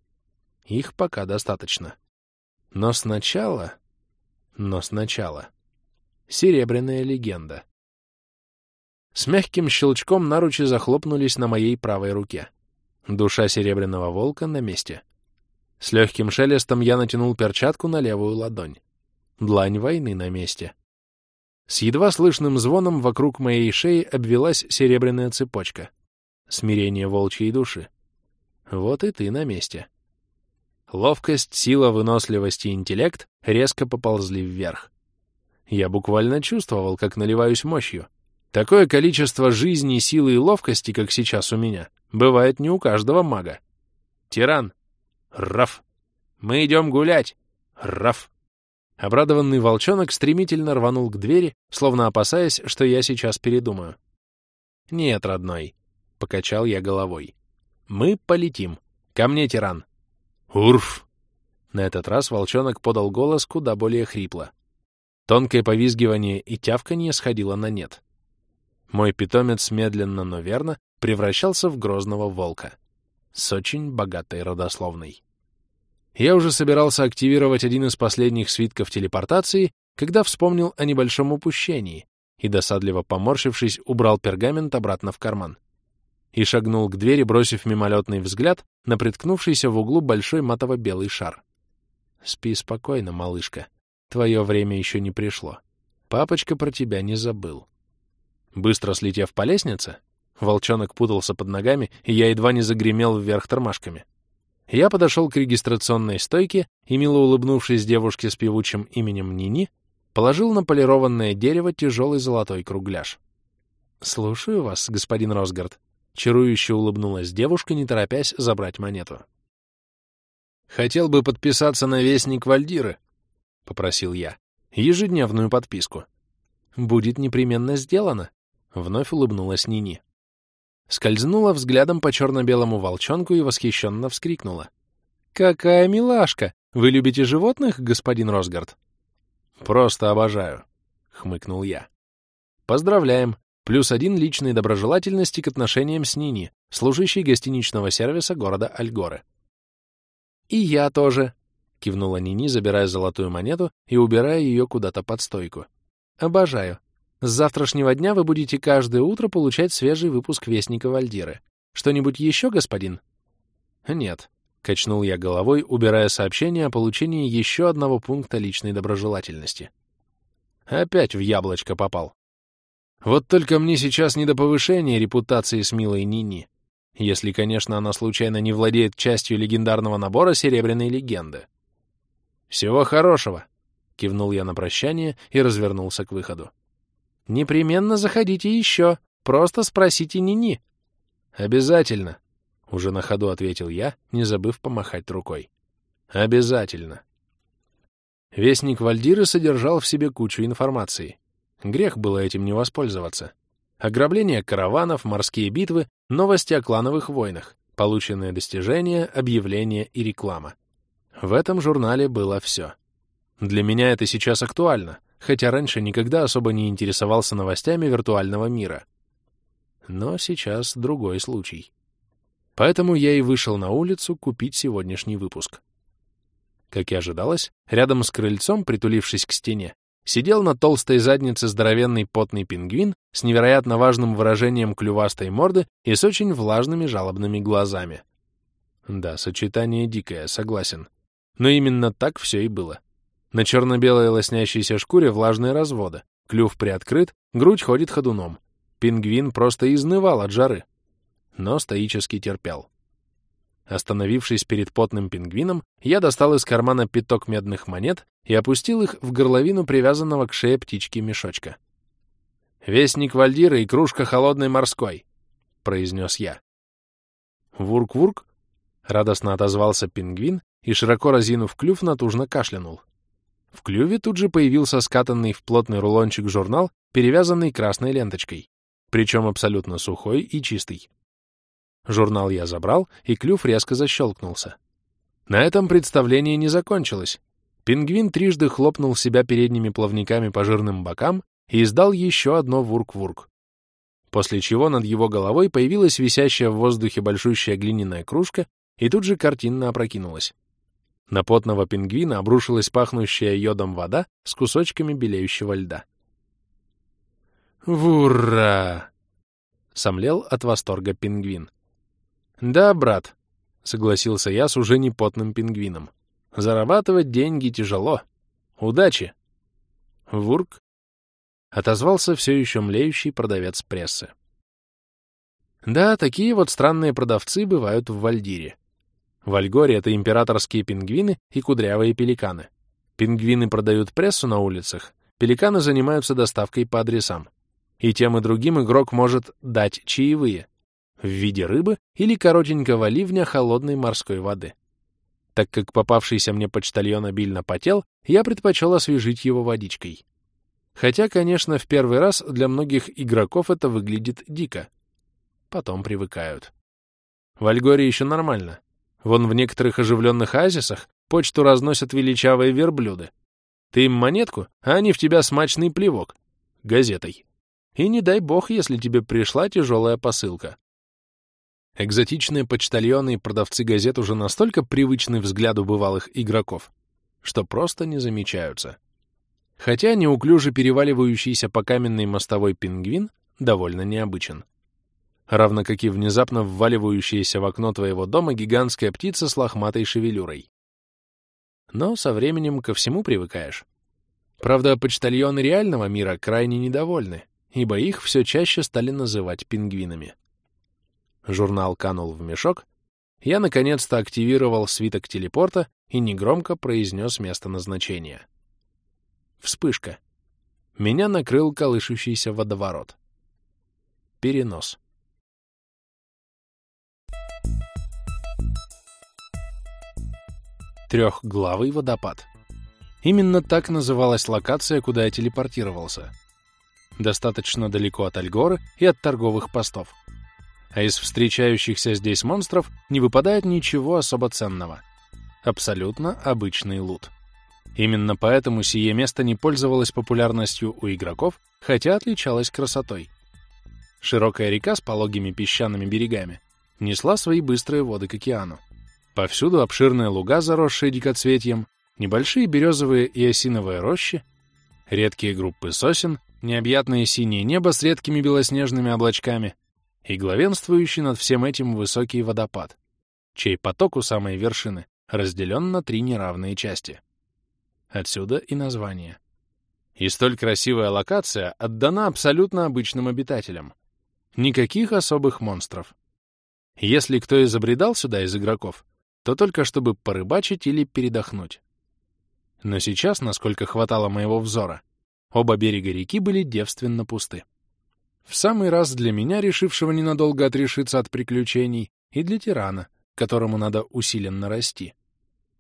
Их пока достаточно. Но сначала... Но сначала... Серебряная легенда. С мягким щелчком наручи захлопнулись на моей правой руке. Душа серебряного волка на месте. С легким шелестом я натянул перчатку на левую ладонь. Длань войны на месте. С едва слышным звоном вокруг моей шеи обвелась серебряная цепочка. Смирение волчьей души. Вот и ты на месте. Ловкость, сила, выносливость и интеллект резко поползли вверх. Я буквально чувствовал, как наливаюсь мощью. Такое количество жизни, силы и ловкости, как сейчас у меня, бывает не у каждого мага. Тиран. Раф. Мы идем гулять. Раф. Обрадованный волчонок стремительно рванул к двери, словно опасаясь, что я сейчас передумаю. «Нет, родной», — покачал я головой. «Мы полетим. Ко мне, тиран». «Урф!» На этот раз волчонок подал голос куда более хрипло. Тонкое повизгивание и тявканье сходило на нет. Мой питомец медленно, но верно превращался в грозного волка с очень богатой родословной. Я уже собирался активировать один из последних свитков телепортации, когда вспомнил о небольшом упущении и, досадливо поморщившись, убрал пергамент обратно в карман и шагнул к двери, бросив мимолетный взгляд на приткнувшийся в углу большой матово-белый шар. «Спи спокойно, малышка. Твое время еще не пришло. Папочка про тебя не забыл». Быстро слетев по лестнице, волчонок путался под ногами, и я едва не загремел вверх тормашками. Я подошел к регистрационной стойке и, мило улыбнувшись девушке с певучим именем Нини, положил на полированное дерево тяжелый золотой кругляш. «Слушаю вас, господин Росгард», — чарующе улыбнулась девушка, не торопясь забрать монету. «Хотел бы подписаться на Вестник Вальдиры», — попросил я. «Ежедневную подписку». «Будет непременно сделано», Вновь улыбнулась Нини. Скользнула взглядом по черно-белому волчонку и восхищенно вскрикнула. «Какая милашка! Вы любите животных, господин Росгард?» «Просто обожаю», — хмыкнул я. «Поздравляем! Плюс один личной доброжелательности к отношениям с Нини, служащей гостиничного сервиса города Альгоры». «И я тоже», — кивнула Нини, забирая золотую монету и убирая ее куда-то под стойку. «Обожаю. С завтрашнего дня вы будете каждое утро получать свежий выпуск Вестника Вальдиры. Что-нибудь еще, господин? Нет, — качнул я головой, убирая сообщение о получении еще одного пункта личной доброжелательности. Опять в яблочко попал. Вот только мне сейчас не до повышения репутации с милой Нини, если, конечно, она случайно не владеет частью легендарного набора Серебряной легенды. «Всего хорошего!» — кивнул я на прощание и развернулся к выходу. «Непременно заходите еще, просто спросите Нини». «Обязательно!» — уже на ходу ответил я, не забыв помахать рукой. «Обязательно!» Вестник Вальдиры содержал в себе кучу информации. Грех было этим не воспользоваться. Ограбление караванов, морские битвы, новости о клановых войнах, полученные достижения, объявления и реклама. В этом журнале было все. Для меня это сейчас актуально, хотя раньше никогда особо не интересовался новостями виртуального мира. Но сейчас другой случай. Поэтому я и вышел на улицу купить сегодняшний выпуск. Как и ожидалось, рядом с крыльцом, притулившись к стене, сидел на толстой заднице здоровенный потный пингвин с невероятно важным выражением клювастой морды и с очень влажными жалобными глазами. Да, сочетание дикое, согласен. Но именно так все и было. На черно-белой лоснящейся шкуре влажные разводы, клюв приоткрыт, грудь ходит ходуном. Пингвин просто изнывал от жары, но стоически терпел. Остановившись перед потным пингвином, я достал из кармана пяток медных монет и опустил их в горловину привязанного к шее птички мешочка. «Вестник Вальдира и кружка холодной морской», — произнес я. «Вурк-вурк», — радостно отозвался пингвин и, широко разинув клюв, натужно кашлянул. В клюве тут же появился скатанный в плотный рулончик журнал, перевязанный красной ленточкой, причем абсолютно сухой и чистый. Журнал я забрал, и клюв резко защелкнулся. На этом представление не закончилось. Пингвин трижды хлопнул себя передними плавниками по жирным бокам и издал еще одно вурк-вурк. После чего над его головой появилась висящая в воздухе большущая глиняная кружка и тут же картинно опрокинулась. На потного пингвина обрушилась пахнущая йодом вода с кусочками белеющего льда. «Вура!» — сомлел от восторга пингвин. «Да, брат», — согласился я с уже непотным пингвином. «Зарабатывать деньги тяжело. Удачи!» «Вурк», — отозвался все еще млеющий продавец прессы. Да, такие вот странные продавцы бывают в Вальдире. В Альгоре это императорские пингвины и кудрявые пеликаны. Пингвины продают прессу на улицах, пеликаны занимаются доставкой по адресам. И тем и другим игрок может дать чаевые, в виде рыбы или коротенького ливня холодной морской воды. Так как попавшийся мне почтальон обильно потел, я предпочел освежить его водичкой. Хотя, конечно, в первый раз для многих игроков это выглядит дико. Потом привыкают. В Альгоре еще нормально. Вон в некоторых оживленных оазисах почту разносят величавые верблюды. Ты им монетку, а они в тебя смачный плевок. Газетой. И не дай бог, если тебе пришла тяжелая посылка. Экзотичные почтальоны и продавцы газет уже настолько привычны взгляду бывалых игроков, что просто не замечаются. Хотя неуклюже переваливающийся по каменной мостовой пингвин довольно необычен. Равно как и внезапно вваливающаяся в окно твоего дома гигантская птица с лохматой шевелюрой. Но со временем ко всему привыкаешь. Правда, почтальоны реального мира крайне недовольны, ибо их все чаще стали называть пингвинами. Журнал канул в мешок. Я наконец-то активировал свиток телепорта и негромко произнес место назначения. Вспышка. Меня накрыл колышущийся водоворот. Перенос. Трехглавый водопад. Именно так называлась локация, куда я телепортировался. Достаточно далеко от Альгоры и от торговых постов а из встречающихся здесь монстров не выпадает ничего особо ценного. Абсолютно обычный лут. Именно поэтому сие место не пользовалось популярностью у игроков, хотя отличалось красотой. Широкая река с пологими песчаными берегами несла свои быстрые воды к океану. Повсюду обширные луга, заросшие дикоцветьем, небольшие березовые и осиновые рощи, редкие группы сосен, необъятное синее небо с редкими белоснежными облачками и главенствующий над всем этим высокий водопад, чей поток у самой вершины разделен на три неравные части. Отсюда и название. И столь красивая локация отдана абсолютно обычным обитателям. Никаких особых монстров. Если кто и забредал сюда из игроков, то только чтобы порыбачить или передохнуть. Но сейчас, насколько хватало моего взора, оба берега реки были девственно пусты. В самый раз для меня, решившего ненадолго отрешиться от приключений, и для тирана, которому надо усиленно расти.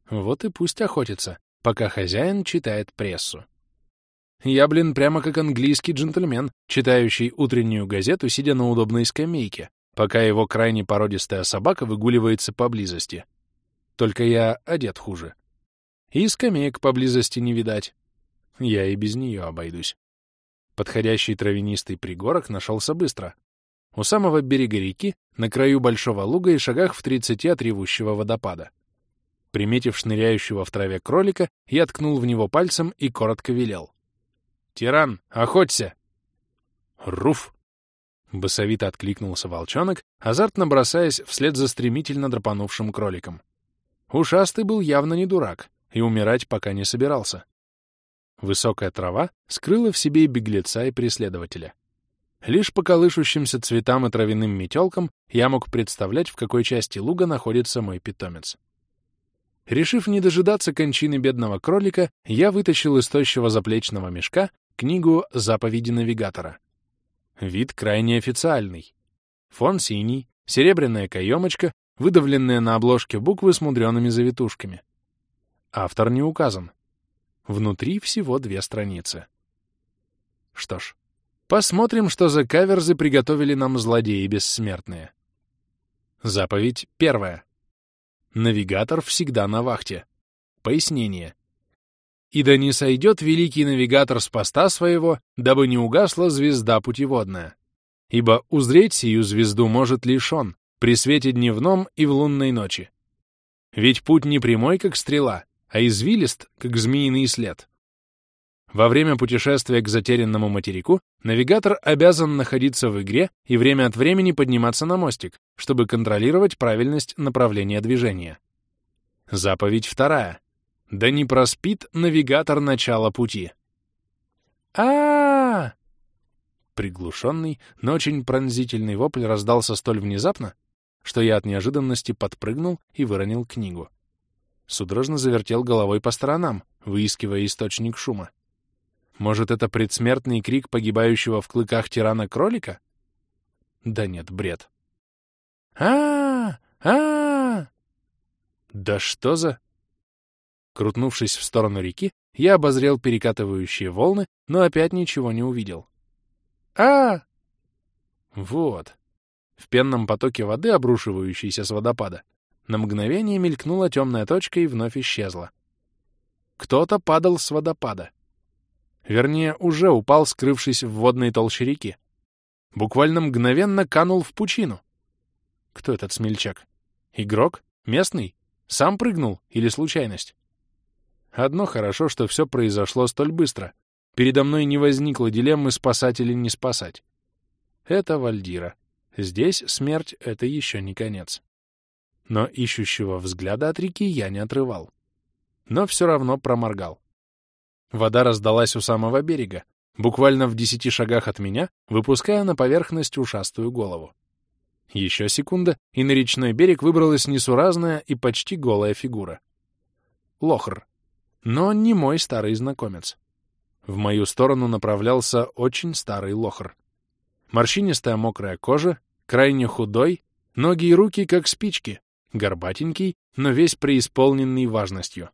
Вот и пусть охотится, пока хозяин читает прессу. Я, блин, прямо как английский джентльмен, читающий утреннюю газету, сидя на удобной скамейке, пока его крайне породистая собака выгуливается поблизости. Только я одет хуже. И скамеек поблизости не видать. Я и без нее обойдусь. Подходящий травянистый пригорок нашелся быстро. У самого берега реки, на краю большого луга и шагах в тридцати от ревущего водопада. Приметив шныряющего в траве кролика, я ткнул в него пальцем и коротко велел. «Тиран, охоться!» «Руф!» Басовито откликнулся волчонок, азартно бросаясь вслед за стремительно драпанувшим кроликом. Ушастый был явно не дурак и умирать пока не собирался. Высокая трава скрыла в себе и беглеца, и преследователя. Лишь по колышущимся цветам и травяным метелкам я мог представлять, в какой части луга находится мой питомец. Решив не дожидаться кончины бедного кролика, я вытащил из тощего заплечного мешка книгу «Заповеди навигатора». Вид крайне официальный. Фон синий, серебряная каемочка, выдавленные на обложке буквы с мудреными завитушками. Автор не указан. Внутри всего две страницы. Что ж, посмотрим, что за каверзы приготовили нам злодеи бессмертные. Заповедь первая. Навигатор всегда на вахте. Пояснение. «И да не сойдет великий навигатор с поста своего, дабы не угасла звезда путеводная. Ибо узреть сию звезду может лишь он, при свете дневном и в лунной ночи. Ведь путь не прямой, как стрела, а извилист, как змеиный след. Во время путешествия к затерянному материку навигатор обязан находиться в игре и время от времени подниматься на мостик, чтобы контролировать правильность направления движения. Заповедь вторая. Да не проспит навигатор начала пути. а, -а, -а Приглушенный, но очень пронзительный вопль раздался столь внезапно, что я от неожиданности подпрыгнул и выронил книгу судорожно завертел головой по сторонам, выискивая источник шума. Может, это предсмертный крик погибающего в клыках тирана-кролика? Да нет, бред. а а, -а! Да что за... Крутнувшись в сторону реки, я обозрел перекатывающие волны, но опять ничего не увидел. а Вот. В пенном потоке воды, обрушивающейся с водопада, на мгновение мелькнула темная точка и вновь исчезла. Кто-то падал с водопада. Вернее, уже упал, скрывшись в водной толще реки. Буквально мгновенно канул в пучину. Кто этот смельчак? Игрок? Местный? Сам прыгнул или случайность? Одно хорошо, что все произошло столь быстро. Передо мной не возникло дилеммы спасать или не спасать. Это Вальдира. Здесь смерть — это еще не конец но ищущего взгляда от реки я не отрывал. Но все равно проморгал. Вода раздалась у самого берега, буквально в десяти шагах от меня, выпуская на поверхность ушастую голову. Еще секунда, и на речной берег выбралась несуразная и почти голая фигура. Лохр. Но не мой старый знакомец. В мою сторону направлялся очень старый лохр. Морщинистая мокрая кожа, крайне худой, ноги и руки как спички, горбатенький, но весь преисполненный важностью.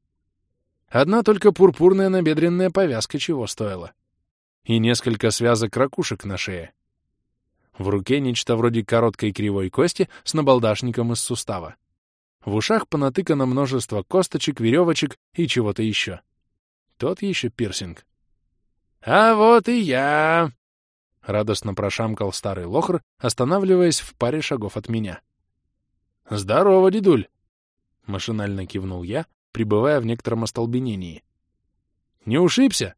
Одна только пурпурная набедренная повязка чего стоила. И несколько связок ракушек на шее. В руке нечто вроде короткой кривой кости с набалдашником из сустава. В ушах понатыкано множество косточек, веревочек и чего-то еще. Тот еще пирсинг. «А вот и я!» — радостно прошамкал старый лохр, останавливаясь в паре шагов от меня. «Здорово, дедуль!» — машинально кивнул я, пребывая в некотором остолбенении. «Не ушибся?»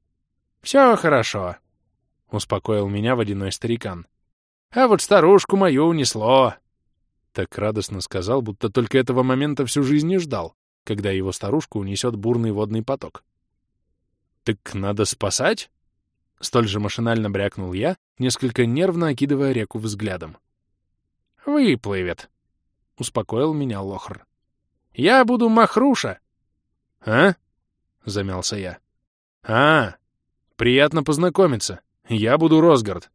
«Все хорошо», — успокоил меня водяной старикан. А вот старушку мою унесло!» Так радостно сказал, будто только этого момента всю жизнь не ждал, когда его старушку унесет бурный водный поток. «Так надо спасать?» Столь же машинально брякнул я, несколько нервно окидывая реку взглядом. «Выплывет», — успокоил меня Лохр. «Я буду Махруша». «А?» — замялся я. «А, приятно познакомиться. Я буду Росгард.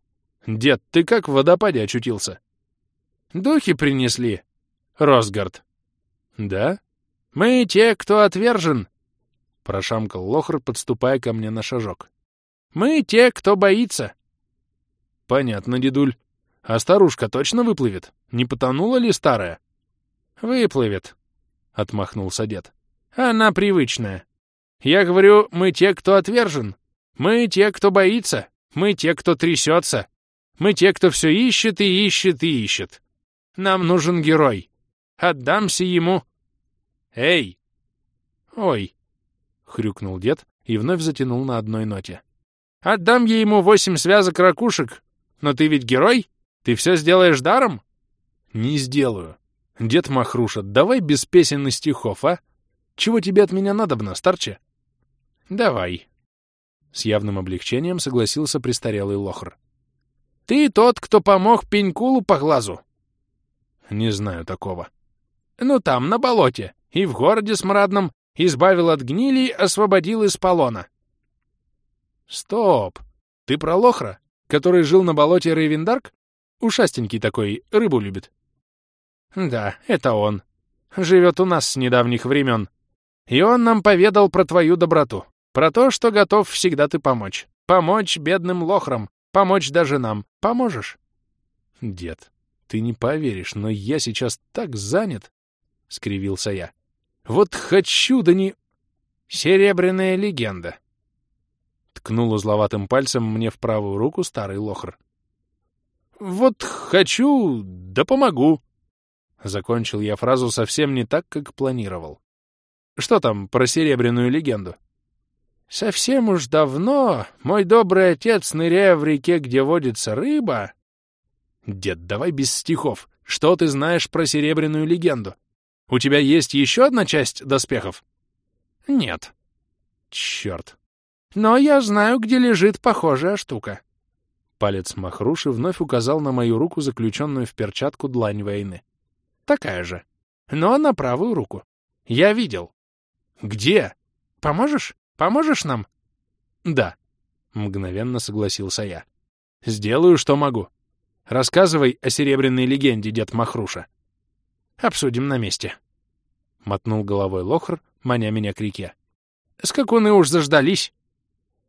Дед, ты как в водопаде очутился?» «Духи принесли, Росгард». «Да? Мы те, кто отвержен», — прошамкал Лохр, подступая ко мне на шажок. «Мы те, кто боится». «Понятно, дедуль. А старушка точно выплывет? Не потонула ли старая?» «Выплывет», — отмахнулся дед. «Она привычная. Я говорю, мы те, кто отвержен. Мы те, кто боится. Мы те, кто трясется. Мы те, кто все ищет и ищет и ищет. Нам нужен герой. Отдамся ему. Эй! Ой! — хрюкнул дед и вновь затянул на одной ноте. Отдам я ему восемь связок ракушек. Но ты ведь герой? Ты все сделаешь даром? Не сделаю. Дед Махруша, давай без песен и стихов, а? Чего тебе от меня надобно, старче? Давай. С явным облегчением согласился престарелый лохр. Ты тот, кто помог Пенькулу по глазу. Не знаю такого. Ну там, на болоте, и в городе смрадном, избавил от гнили, освободил из полона. Стоп! Ты про лохра, который жил на болоте Рейвендарк? Ушастенький такой, рыбу любит. Да, это он. Живет у нас с недавних времен. И он нам поведал про твою доброту. Про то, что готов всегда ты помочь. Помочь бедным лохрам. Помочь даже нам. Поможешь? Дед, ты не поверишь, но я сейчас так занят, — скривился я. Вот хочу, да не... Серебряная легенда. Ткнул узловатым пальцем мне в правую руку старый лохр. Вот хочу, да помогу. Закончил я фразу совсем не так, как планировал. Что там про серебряную легенду? Совсем уж давно мой добрый отец, ныряя в реке, где водится рыба... Дед, давай без стихов. Что ты знаешь про серебряную легенду? У тебя есть еще одна часть доспехов? Нет. Черт. Но я знаю, где лежит похожая штука. Палец Махруши вновь указал на мою руку, заключенную в перчатку длань войны. Такая же. Но на правую руку. Я видел. Где? Поможешь? Поможешь нам? Да. Мгновенно согласился я. Сделаю, что могу. Рассказывай о серебряной легенде, дед Махруша. Обсудим на месте. Мотнул головой Лохр, маня меня к реке. Скакуны уж заждались.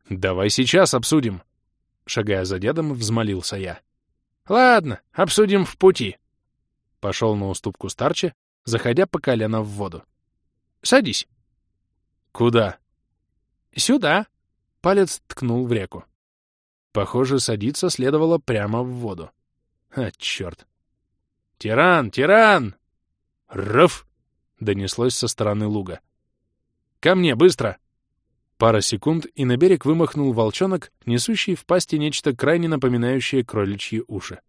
Давай сейчас обсудим. Шагая за дедом, взмолился я. Ладно, обсудим в пути. Пошел на уступку старче, заходя по колено в воду. Садись. Куда? Сюда. Палец ткнул в реку. Похоже, садиться следовало прямо в воду. А, черт. «Тиран! Тиран!» «Рыф!» — донеслось со стороны луга. «Ко мне, быстро!» Пара секунд, и на берег вымахнул волчонок, несущий в пасти нечто крайне напоминающее кроличьи уши.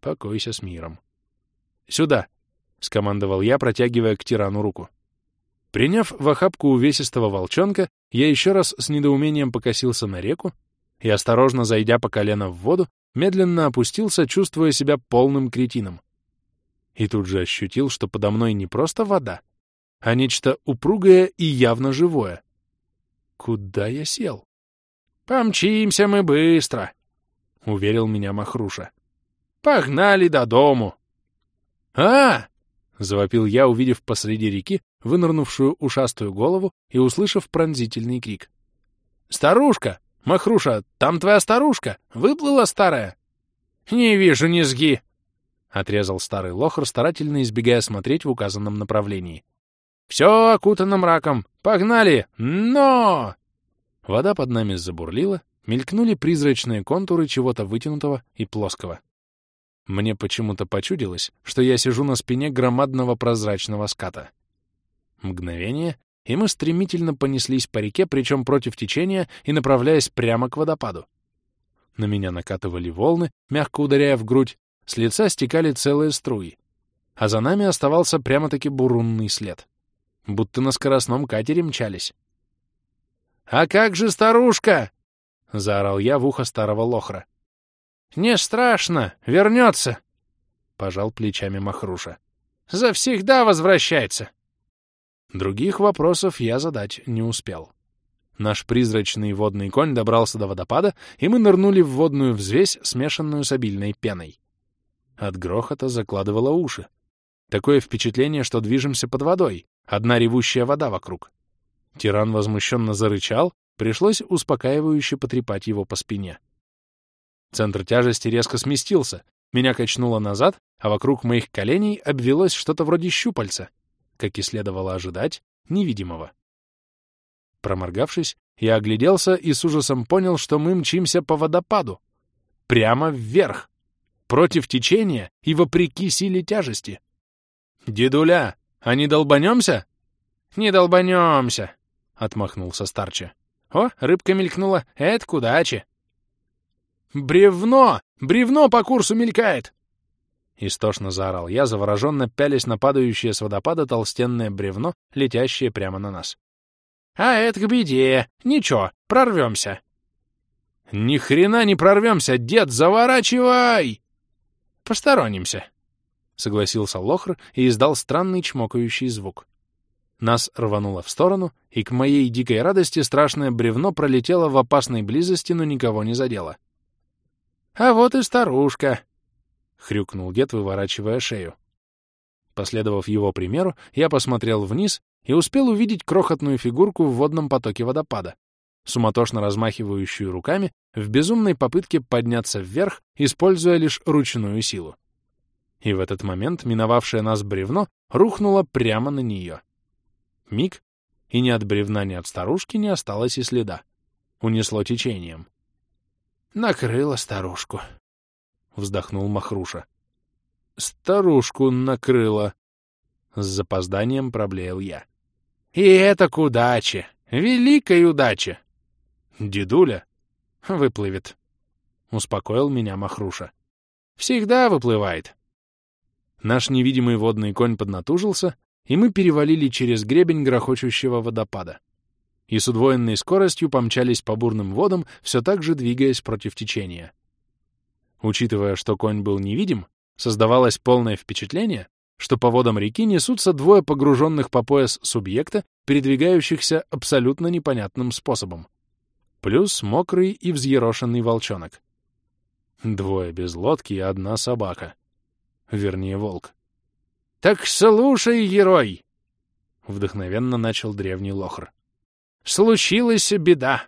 «Покойся с миром». «Сюда!» — скомандовал я, протягивая к тирану руку. Приняв в охапку увесистого волчонка, я еще раз с недоумением покосился на реку и, осторожно зайдя по колено в воду, медленно опустился, чувствуя себя полным кретином. И тут же ощутил, что подо мной не просто вода, а нечто упругое и явно живое. Куда я сел? «Помчимся мы быстро», — уверил меня Махруша. «Погнали до дому». «А!» — завопил я, увидев посреди реки вынырнувшую ушастую голову и услышав пронзительный крик. «Старушка! Махруша, там твоя старушка! Выплыла старая!» «Не вижу низги!» — отрезал старый лохр, старательно избегая смотреть в указанном направлении. «Все окутано мраком! Погнали! Но!» Вода под нами забурлила, мелькнули призрачные контуры чего-то вытянутого и плоского. Мне почему-то почудилось, что я сижу на спине громадного прозрачного ската. Мгновение, и мы стремительно понеслись по реке, причем против течения и направляясь прямо к водопаду. На меня накатывали волны, мягко ударяя в грудь, с лица стекали целые струи, а за нами оставался прямо-таки бурунный след. Будто на скоростном катере мчались. «А как же старушка?» — заорал я в ухо старого лохра. «Не страшно, вернется!» — пожал плечами Махруша. «Завсегда возвращается!» Других вопросов я задать не успел. Наш призрачный водный конь добрался до водопада, и мы нырнули в водную взвесь, смешанную с обильной пеной. От грохота закладывало уши. Такое впечатление, что движемся под водой, одна ревущая вода вокруг. Тиран возмущенно зарычал, пришлось успокаивающе потрепать его по спине. Центр тяжести резко сместился, меня качнуло назад, а вокруг моих коленей обвелось что-то вроде щупальца, как и следовало ожидать, невидимого. Проморгавшись, я огляделся и с ужасом понял, что мы мчимся по водопаду. Прямо вверх. Против течения и вопреки силе тяжести. «Дедуля, а не долбанемся?» «Не долбанемся», — отмахнулся старче. «О, рыбка мелькнула. Это к удаче». «Бревно! Бревно по курсу мелькает!» Истошно заорал я, завороженно пялясь на падающее с водопада толстенное бревно, летящее прямо на нас. «А это к беде! Ничего, прорвемся!» «Ни хрена не прорвемся, дед, заворачивай!» «Посторонимся!» — согласился Лохр и издал странный чмокающий звук. Нас рвануло в сторону, и к моей дикой радости страшное бревно пролетело в опасной близости, но никого не задело. «А вот и старушка!» — хрюкнул дед, выворачивая шею. Последовав его примеру, я посмотрел вниз и успел увидеть крохотную фигурку в водном потоке водопада, суматошно размахивающую руками в безумной попытке подняться вверх, используя лишь ручную силу. И в этот момент миновавшее нас бревно рухнуло прямо на нее. Миг, и ни от бревна, ни от старушки не осталось и следа. Унесло течением. «Накрыла старушку», — вздохнул Махруша. «Старушку накрыла», — с запозданием проблеял я. «И это к удаче! Великой удаче!» «Дедуля?» «Выплывет», — успокоил меня Махруша. «Всегда выплывает». Наш невидимый водный конь поднатужился, и мы перевалили через гребень грохочущего водопада. И с удвоенной скоростью помчались по бурным водам, все так же двигаясь против течения. Учитывая, что конь был невидим, создавалось полное впечатление, что по водам реки несутся двое погруженных по пояс субъекта, передвигающихся абсолютно непонятным способом. Плюс мокрый и взъерошенный волчонок. Двое без лодки и одна собака. Вернее, волк. «Так слушай, герой!» — вдохновенно начал древний лохр. «Случилась беда!»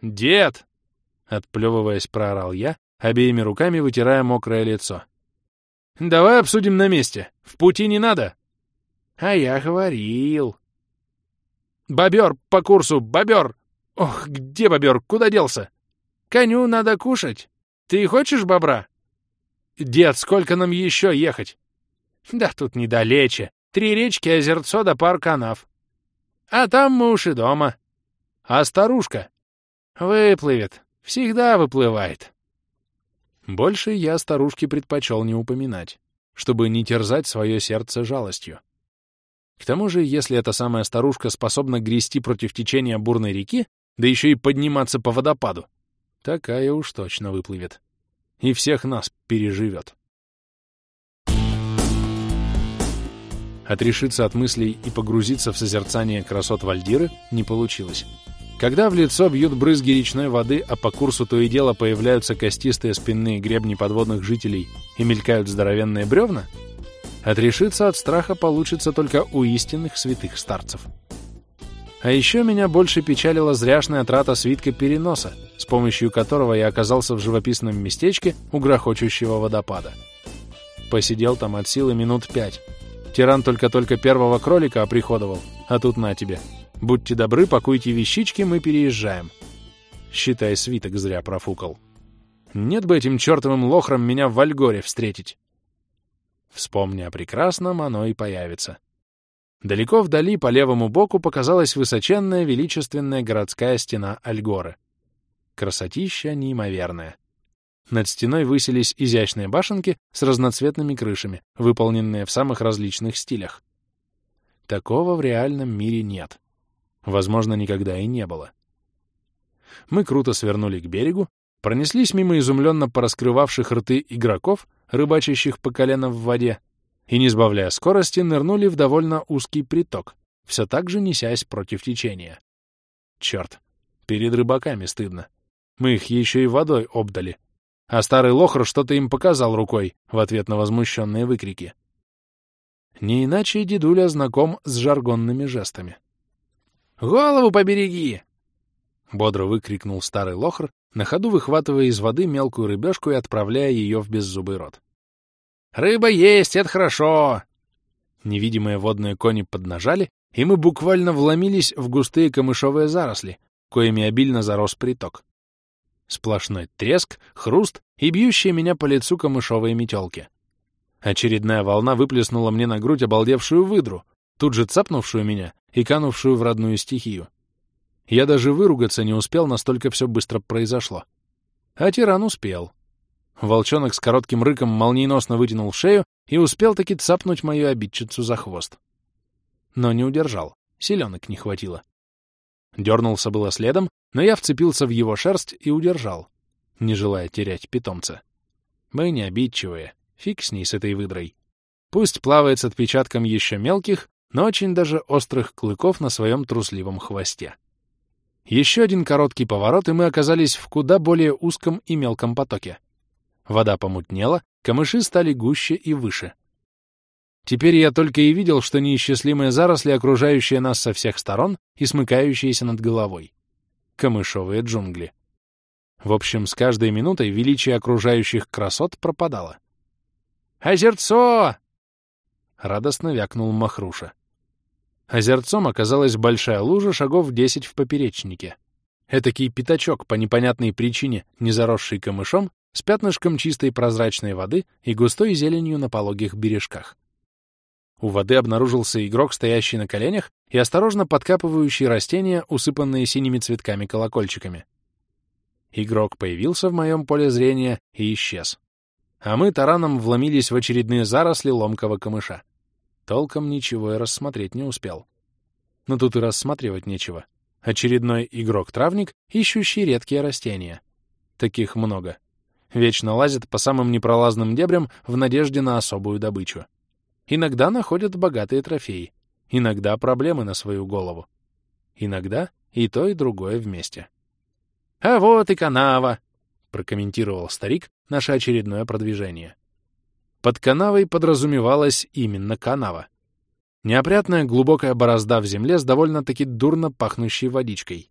«Дед!» — отплевываясь, проорал я, обеими руками вытирая мокрое лицо. Давай обсудим на месте. В пути не надо. А я говорил. Бобер по курсу, бобер! Ох, где бобер? Куда делся? Коню надо кушать. Ты хочешь бобра? Дед, сколько нам еще ехать? Да тут недалече. Три речки, озерцо да пар канав. А там мы уж и дома. А старушка? Выплывет. Всегда выплывает. Больше я старушке предпочел не упоминать, чтобы не терзать свое сердце жалостью. К тому же, если эта самая старушка способна грести против течения бурной реки, да еще и подниматься по водопаду, такая уж точно выплывет. И всех нас переживет. Отрешиться от мыслей и погрузиться в созерцание красот Вальдиры не получилось. Когда в лицо бьют брызги речной воды, а по курсу то и дело появляются костистые спинные гребни подводных жителей и мелькают здоровенные бревна, отрешиться от страха получится только у истинных святых старцев. А еще меня больше печалила зряшная трата свитка переноса, с помощью которого я оказался в живописном местечке у грохочущего водопада. Посидел там от силы минут пять. Тиран только-только первого кролика оприходовал, а тут на тебе — Будьте добры, пакуйте вещички, мы переезжаем. Считай, свиток зря профукал. Нет бы этим чертовым лохром меня в Альгоре встретить. Вспомни о прекрасном, оно и появится. Далеко вдали по левому боку показалась высоченная величественная городская стена Альгоры. Красотища неимоверная. Над стеной высились изящные башенки с разноцветными крышами, выполненные в самых различных стилях. Такого в реальном мире нет. Возможно, никогда и не было. Мы круто свернули к берегу, пронеслись мимо изумленно пораскрывавших рты игроков, рыбачащих по колено в воде, и, не сбавляя скорости, нырнули в довольно узкий приток, все так же несясь против течения. Черт, перед рыбаками стыдно. Мы их еще и водой обдали. А старый лохр что-то им показал рукой в ответ на возмущенные выкрики. Не иначе дедуля знаком с жаргонными жестами. «Голову побереги!» Бодро выкрикнул старый лохр, на ходу выхватывая из воды мелкую рыбешку и отправляя ее в беззубый рот. «Рыба есть, это хорошо!» Невидимые водные кони поднажали, и мы буквально вломились в густые камышовые заросли, коими обильно зарос приток. Сплошной треск, хруст и бьющие меня по лицу камышовые метелки. Очередная волна выплеснула мне на грудь обалдевшую выдру, тут же цапнувшую меня и канувшую в родную стихию. Я даже выругаться не успел, настолько все быстро произошло. А тиран успел. Волчонок с коротким рыком молниеносно вытянул шею и успел таки цапнуть мою обидчицу за хвост. Но не удержал, селенок не хватило. Дернулся было следом, но я вцепился в его шерсть и удержал, не желая терять питомца. Мы не обидчивые, фиг с ней с этой выдрой. Пусть плавает с отпечатком еще мелких, но очень даже острых клыков на своем трусливом хвосте. Еще один короткий поворот, и мы оказались в куда более узком и мелком потоке. Вода помутнела, камыши стали гуще и выше. Теперь я только и видел, что неисчислимые заросли, окружающие нас со всех сторон и смыкающиеся над головой. Камышовые джунгли. В общем, с каждой минутой величие окружающих красот пропадало. «Озерцо!» — радостно вякнул Махруша. Озерцом оказалась большая лужа шагов десять в поперечнике. Этакий пятачок, по непонятной причине, не заросший камышом, с пятнышком чистой прозрачной воды и густой зеленью на пологих бережках. У воды обнаружился игрок, стоящий на коленях и осторожно подкапывающий растения, усыпанные синими цветками-колокольчиками. Игрок появился в моем поле зрения и исчез. А мы тараном вломились в очередные заросли ломкого камыша. Толком ничего и рассмотреть не успел. Но тут и рассматривать нечего. Очередной игрок-травник, ищущий редкие растения. Таких много. Вечно лазит по самым непролазным дебрям в надежде на особую добычу. Иногда находят богатые трофеи, иногда проблемы на свою голову. Иногда и то, и другое вместе. «А вот и канава!» — прокомментировал старик наше очередное продвижение. Под канавой подразумевалась именно канава. Неопрятная глубокая борозда в земле с довольно-таки дурно пахнущей водичкой.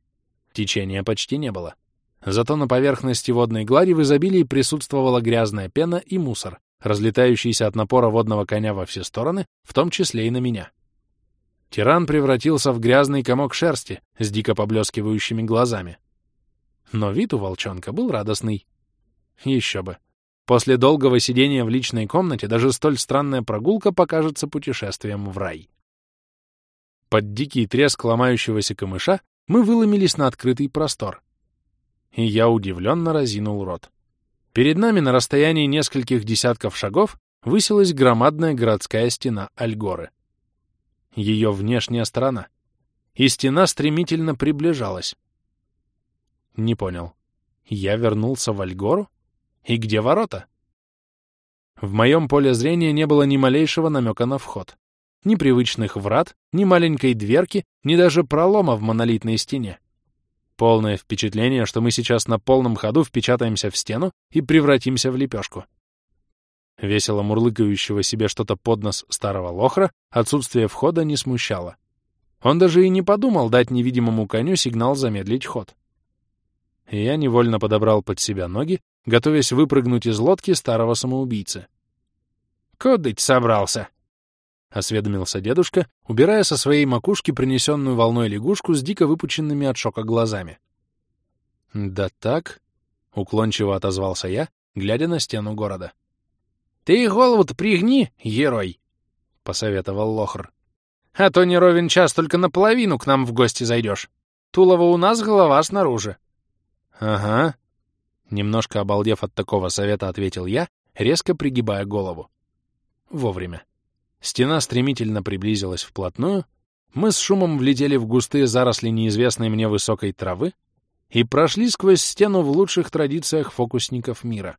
Течения почти не было. Зато на поверхности водной глади в изобилии присутствовала грязная пена и мусор, разлетающийся от напора водного коня во все стороны, в том числе и на меня. Тиран превратился в грязный комок шерсти с дико поблескивающими глазами. Но вид у волчонка был радостный. Еще бы. После долгого сидения в личной комнате даже столь странная прогулка покажется путешествием в рай. Под дикий треск ломающегося камыша мы выломились на открытый простор. И я удивленно разинул рот. Перед нами на расстоянии нескольких десятков шагов высилась громадная городская стена Альгоры. Ее внешняя сторона. И стена стремительно приближалась. Не понял. Я вернулся в Альгору? И где ворота? В моем поле зрения не было ни малейшего намека на вход. Ни привычных врат, ни маленькой дверки, ни даже пролома в монолитной стене. Полное впечатление, что мы сейчас на полном ходу впечатаемся в стену и превратимся в лепешку. Весело мурлыкающего себе что-то под нос старого лохра отсутствие входа не смущало. Он даже и не подумал дать невидимому коню сигнал замедлить ход. Я невольно подобрал под себя ноги готовясь выпрыгнуть из лодки старого самоубийцы. «Кудыть собрался?» — осведомился дедушка, убирая со своей макушки принесенную волной лягушку с дико выпученными от шока глазами. «Да так?» — уклончиво отозвался я, глядя на стену города. «Ты голову-то пригни, герой!» — посоветовал Лохр. «А то не ровен час только наполовину к нам в гости зайдешь. Тулово у нас, голова снаружи». «Ага», Немножко обалдев от такого совета, ответил я, резко пригибая голову. Вовремя. Стена стремительно приблизилась вплотную, мы с шумом влетели в густые заросли неизвестной мне высокой травы и прошли сквозь стену в лучших традициях фокусников мира.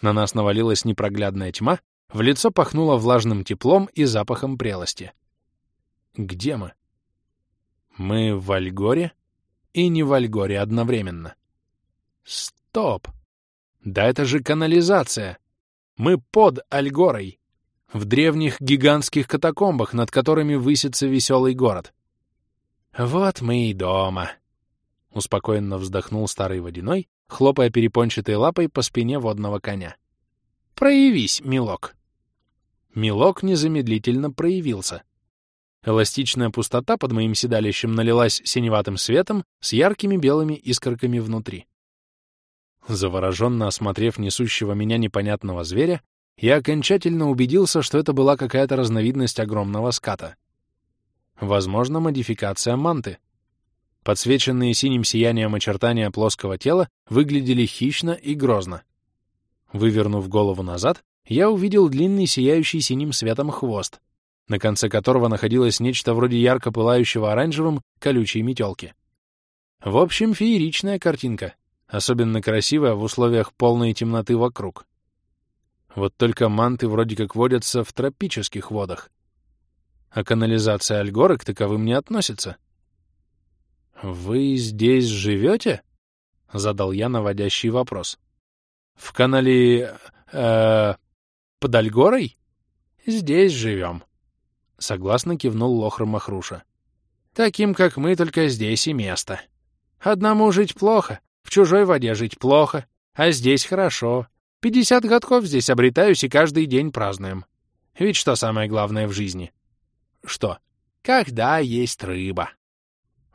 На нас навалилась непроглядная тьма, в лицо пахнуло влажным теплом и запахом прелости. Где мы? Мы в Альгоре и не в Альгоре одновременно. Стоп! Да это же канализация! Мы под Альгорой, в древних гигантских катакомбах, над которыми высится веселый город. Вот мы и дома. Успокоенно вздохнул старый водяной, хлопая перепончатой лапой по спине водного коня. «Проявись, милок!» Милок незамедлительно проявился. Эластичная пустота под моим седалищем налилась синеватым светом с яркими белыми искорками внутри. Завороженно осмотрев несущего меня непонятного зверя, я окончательно убедился, что это была какая-то разновидность огромного ската. Возможно, модификация манты. Подсвеченные синим сиянием очертания плоского тела выглядели хищно и грозно. Вывернув голову назад, я увидел длинный сияющий синим светом хвост, на конце которого находилось нечто вроде ярко пылающего оранжевым колючей метелки. В общем, фееричная картинка, особенно красивая в условиях полной темноты вокруг. Вот только манты вроде как водятся в тропических водах, а канализация Альгоры к таковым не относится. «Вы здесь живете?» — задал я наводящий вопрос. «В канале... Э, под Альгорой?» «Здесь живем», — согласно кивнул Лохр Махруша. «Таким, как мы, только здесь и место. Одному жить плохо, в чужой воде жить плохо, а здесь хорошо. Пятьдесят годков здесь обретаюсь и каждый день празднуем. Ведь что самое главное в жизни? Что? Когда есть рыба.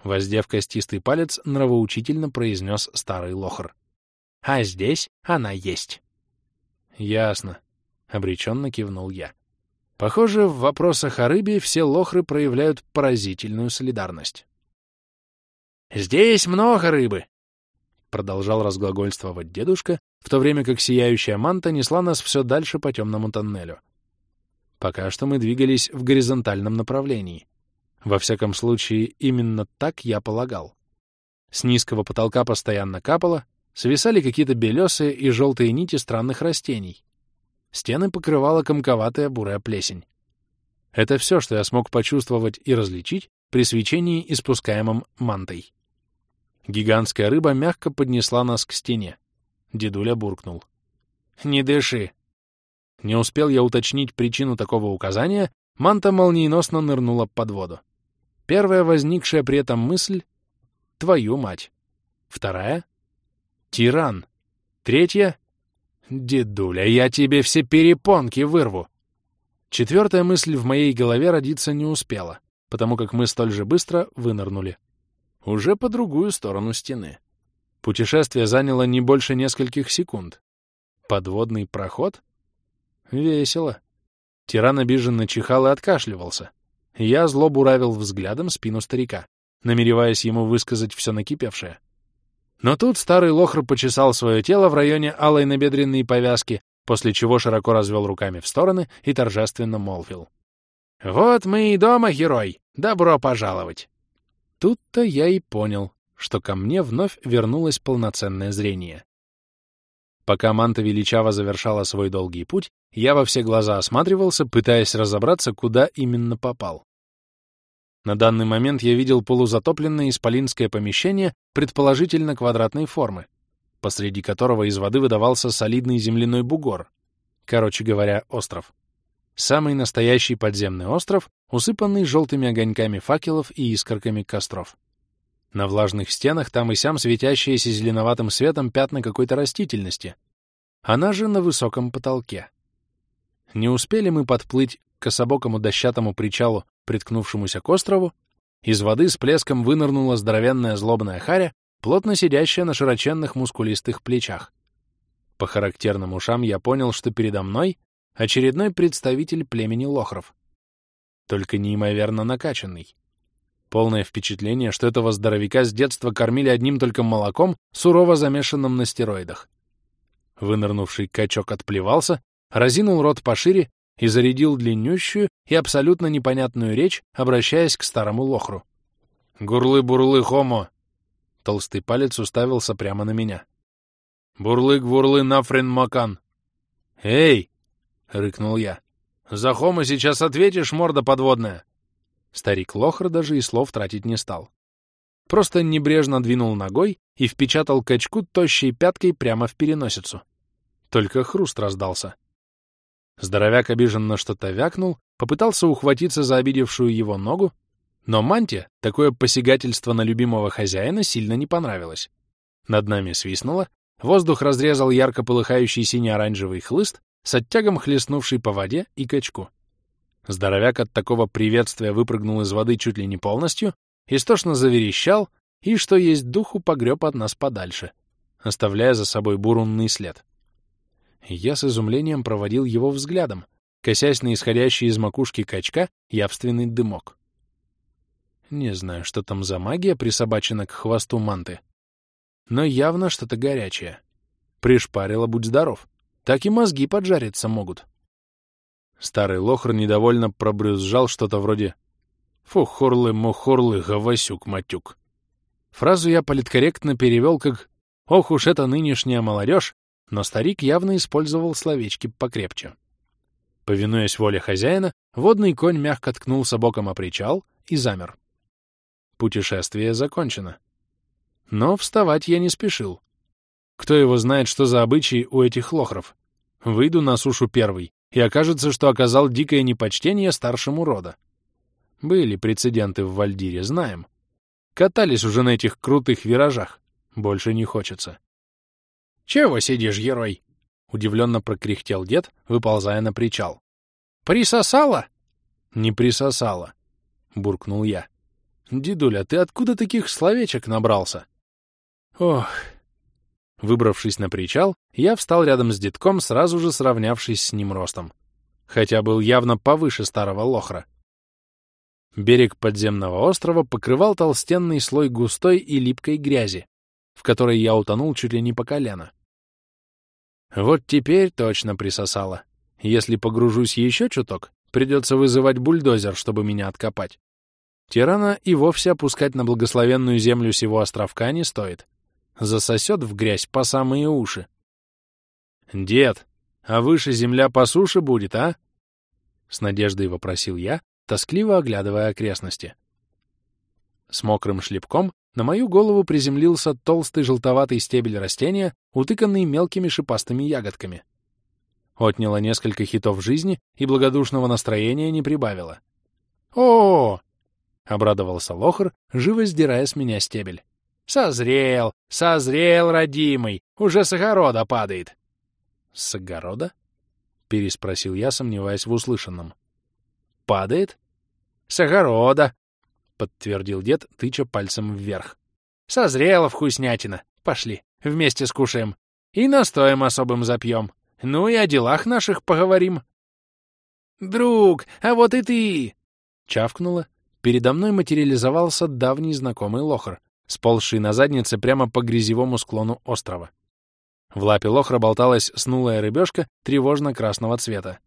Воздев костистый палец, нравоучительно произнес старый лохр. А здесь она есть. Ясно. Обреченно кивнул я. Похоже, в вопросах о рыбе все лохры проявляют поразительную солидарность. «Здесь много рыбы!» Продолжал разглагольствовать дедушка, в то время как сияющая манта несла нас все дальше по темному тоннелю. Пока что мы двигались в горизонтальном направлении. Во всяком случае, именно так я полагал. С низкого потолка постоянно капало, свисали какие-то белесые и желтые нити странных растений. Стены покрывала комковатая бурая плесень. Это все, что я смог почувствовать и различить при свечении, испускаемом мантой. Гигантская рыба мягко поднесла нас к стене. Дедуля буркнул. «Не дыши!» Не успел я уточнить причину такого указания, манта молниеносно нырнула под воду. Первая возникшая при этом мысль — «твою мать». Вторая — «тиран». Третья — «дедуля, я тебе все перепонки вырву». Четвертая мысль в моей голове родиться не успела, потому как мы столь же быстро вынырнули. Уже по другую сторону стены. Путешествие заняло не больше нескольких секунд. Подводный проход? Весело. Тиран обиженно чихал и откашливался. Я зло буравил взглядом спину старика, намереваясь ему высказать все накипевшее. Но тут старый лохр почесал свое тело в районе алой набедренной повязки, после чего широко развел руками в стороны и торжественно молвил. «Вот мы и дома, герой! Добро пожаловать!» Тут-то я и понял, что ко мне вновь вернулось полноценное зрение. Пока Манта величаво завершала свой долгий путь, я во все глаза осматривался, пытаясь разобраться, куда именно попал. На данный момент я видел полузатопленное исполинское помещение, предположительно квадратной формы, посреди которого из воды выдавался солидный земляной бугор, короче говоря, остров. Самый настоящий подземный остров, усыпанный желтыми огоньками факелов и искорками костров. На влажных стенах там и сям светящиеся зеленоватым светом пятна какой-то растительности. Она же на высоком потолке. Не успели мы подплыть к кособокому дощатому причалу, приткнувшемуся к острову, из воды с плеском вынырнула здоровенная злобная харя, плотно сидящая на широченных мускулистых плечах. По характерным ушам я понял, что передо мной очередной представитель племени лохров. Только неимоверно накачанный. Полное впечатление, что этого здоровяка с детства кормили одним только молоком, сурово замешанным на стероидах. Вынырнувший качок отплевался, разинул рот пошире и зарядил длиннющую и абсолютно непонятную речь, обращаясь к старому лохру. «Гурлы-бурлы, хомо!» Толстый палец уставился прямо на меня. «Бурлык-бурлы, нафрен макан!» «Эй!» — рыкнул я. «За хомо сейчас ответишь, морда подводная!» Старик Лохр даже и слов тратить не стал. Просто небрежно двинул ногой и впечатал качку тощей пяткой прямо в переносицу. Только хруст раздался. Здоровяк обиженно что-то вякнул, попытался ухватиться за обидевшую его ногу, но Манте такое посягательство на любимого хозяина сильно не понравилось. Над нами свистнуло, воздух разрезал ярко полыхающий сине-оранжевый хлыст с оттягом хлестнувший по воде и качку. Здоровяк от такого приветствия выпрыгнул из воды чуть ли не полностью, истошно заверещал и, что есть духу, погреб от нас подальше, оставляя за собой бурунный след. Я с изумлением проводил его взглядом, косясь на исходящий из макушки качка явственный дымок. Не знаю, что там за магия присобачена к хвосту манты, но явно что-то горячее. Пришпарило, будь здоров. Так и мозги поджариться могут. Старый лохр недовольно пробрюзжал что-то вроде «Фухорлы-мухорлы, гавасюк-матюк». Фразу я политкорректно перевел как «Ох уж это нынешняя молодежь», но старик явно использовал словечки покрепче. Повинуясь воле хозяина, водный конь мягко ткнулся боком о причал и замер. Путешествие закончено. Но вставать я не спешил. Кто его знает, что за обычаи у этих лохров? Выйду на сушу первый, и окажется, что оказал дикое непочтение старшему рода. Были прецеденты в Вальдире, знаем. Катались уже на этих крутых виражах. Больше не хочется. «Чего сидишь, герой?» — удивленно прокряхтел дед, выползая на причал. «Присосало?» «Не присосало», — буркнул я. «Дедуля, ты откуда таких словечек набрался?» «Ох, Выбравшись на причал, я встал рядом с детком, сразу же сравнявшись с ним ростом. Хотя был явно повыше старого лохра. Берег подземного острова покрывал толстенный слой густой и липкой грязи, в которой я утонул чуть ли не по колено. Вот теперь точно присосало. Если погружусь еще чуток, придется вызывать бульдозер, чтобы меня откопать. Тирана и вовсе опускать на благословенную землю сего островка не стоит засосет в грязь по самые уши. «Дед, а выше земля по суше будет, а?» С надеждой вопросил я, тоскливо оглядывая окрестности. С мокрым шлепком на мою голову приземлился толстый желтоватый стебель растения, утыканный мелкими шипастыми ягодками. Отняло несколько хитов жизни и благодушного настроения не прибавило. «О!», -о — обрадовался Лохр, живо сдирая с меня стебель. Созрел, созрел, родимый, уже с огорода падает. С огорода? Переспросил я, сомневаясь в услышанном. Падает? С огорода, подтвердил дед, тыча пальцем вверх. Созрела вкуснятина. Пошли, вместе скушаем. И настоем особым запьем. Ну и о делах наших поговорим. «Друг, а вот и ты!» Чавкнула. Передо мной материализовался давний знакомый лохр, сползший на заднице прямо по грязевому склону острова. В лапе лохра болталась снулая рыбешка тревожно-красного цвета.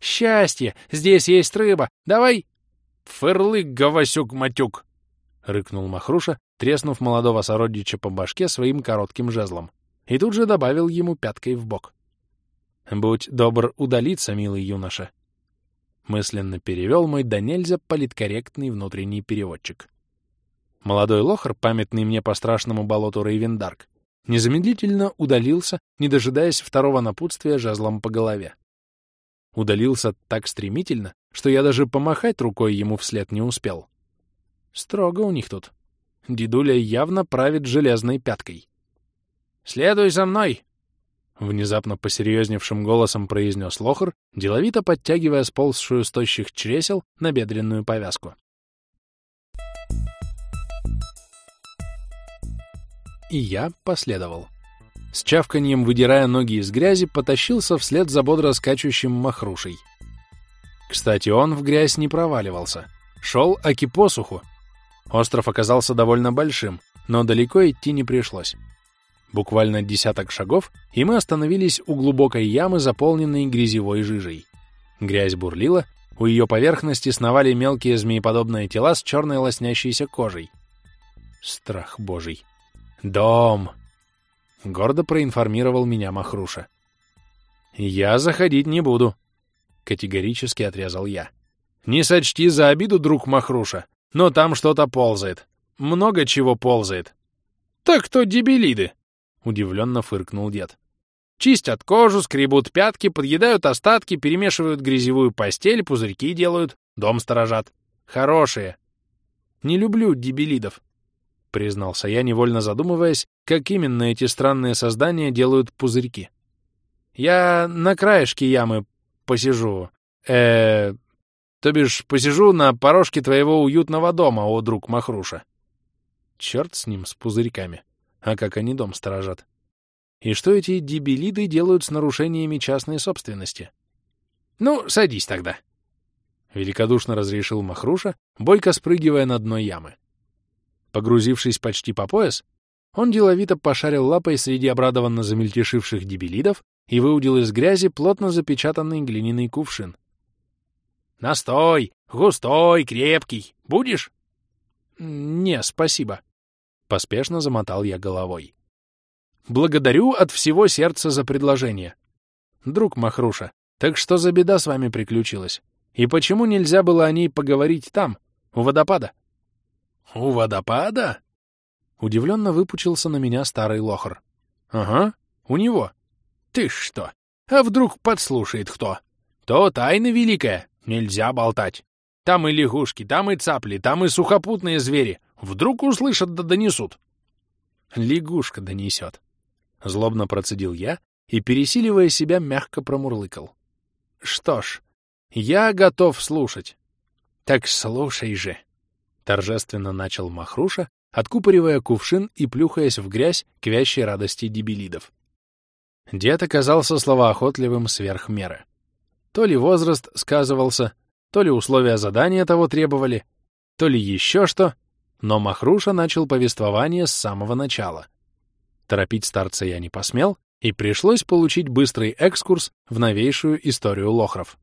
«Счастье! Здесь есть рыба! Давай!» «Фырлык, Гавасюк-матюк!» — рыкнул Махруша, треснув молодого сородича по башке своим коротким жезлом, и тут же добавил ему пяткой в бок. «Будь добр удалиться, милый юноша!» Мысленно перевел мой да нельзя политкорректный внутренний переводчик. Молодой лохар, памятный мне по страшному болоту Рейвендарк, незамедлительно удалился, не дожидаясь второго напутствия жезлом по голове. Удалился так стремительно, что я даже помахать рукой ему вслед не успел. Строго у них тут. Дедуля явно правит железной пяткой. «Следуй за мной!» Внезапно посерьезневшим голосом произнес лохар, деловито подтягивая сползшую с тощих чресел на бедренную повязку. И я последовал. С чавканьем, выдирая ноги из грязи, потащился вслед за бодро скачущим махрушей. Кстати, он в грязь не проваливался. Шел аки посуху. Остров оказался довольно большим, но далеко идти не пришлось. Буквально десяток шагов, и мы остановились у глубокой ямы, заполненной грязевой жижей. Грязь бурлила, у ее поверхности сновали мелкие змееподобные тела с черной лоснящейся кожей. Страх божий. «Дом!» — гордо проинформировал меня Махруша. «Я заходить не буду», — категорически отрезал я. «Не сочти за обиду, друг Махруша, но там что-то ползает. Много чего ползает». «Так кто дебилиды?» — удивленно фыркнул дед. «Чистят кожу, скребут пятки, подъедают остатки, перемешивают грязевую постель, пузырьки делают, дом сторожат. Хорошие. Не люблю дебилидов признался я, невольно задумываясь, как именно эти странные создания делают пузырьки. Я на краешке ямы посижу. э То бишь, посижу на порожке твоего уютного дома, о друг Махруша. Черт с ним, с пузырьками. А как они дом сторожат? И что эти дебилиды делают с нарушениями частной собственности? Ну, садись тогда. Великодушно разрешил Махруша, бойко спрыгивая на дно ямы. Погрузившись почти по пояс, он деловито пошарил лапой среди обрадованно замельтешивших дебилидов и выудил из грязи плотно запечатанный глиняный кувшин. «Настой! Густой, крепкий! Будешь?» «Не, спасибо», — поспешно замотал я головой. «Благодарю от всего сердца за предложение. Друг Махруша, так что за беда с вами приключилась? И почему нельзя было о ней поговорить там, у водопада?» «У водопада?» Удивленно выпучился на меня старый лохр. «Ага, у него. Ты что? А вдруг подслушает кто? То тайна великая, нельзя болтать. Там и лягушки, там и цапли, там и сухопутные звери. Вдруг услышат да донесут». «Лягушка донесет», — злобно процедил я и, пересиливая себя, мягко промурлыкал. «Что ж, я готов слушать». «Так слушай же», Торжественно начал Махруша, откупоривая кувшин и плюхаясь в грязь к вящей радости дебилидов. Дед оказался словоохотливым сверх меры. То ли возраст сказывался, то ли условия задания того требовали, то ли еще что, но Махруша начал повествование с самого начала. Торопить старца я не посмел, и пришлось получить быстрый экскурс в новейшую историю лохров.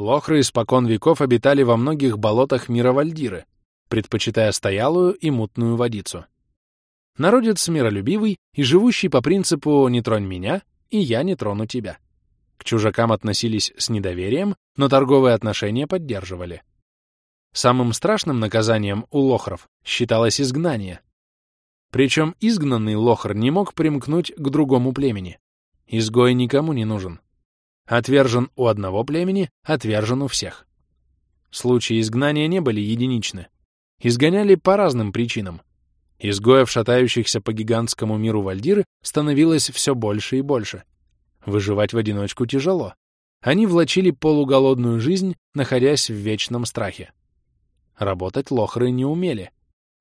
Лохры испокон веков обитали во многих болотах мира Вальдиры, предпочитая стоялую и мутную водицу. Народец миролюбивый и живущий по принципу «не тронь меня, и я не трону тебя». К чужакам относились с недоверием, но торговые отношения поддерживали. Самым страшным наказанием у лохров считалось изгнание. Причем изгнанный лохр не мог примкнуть к другому племени. Изгой никому не нужен. Отвержен у одного племени, отвержен у всех. Случаи изгнания не были единичны. Изгоняли по разным причинам. Изгоев, шатающихся по гигантскому миру Вальдиры, становилось все больше и больше. Выживать в одиночку тяжело. Они влачили полуголодную жизнь, находясь в вечном страхе. Работать лохры не умели.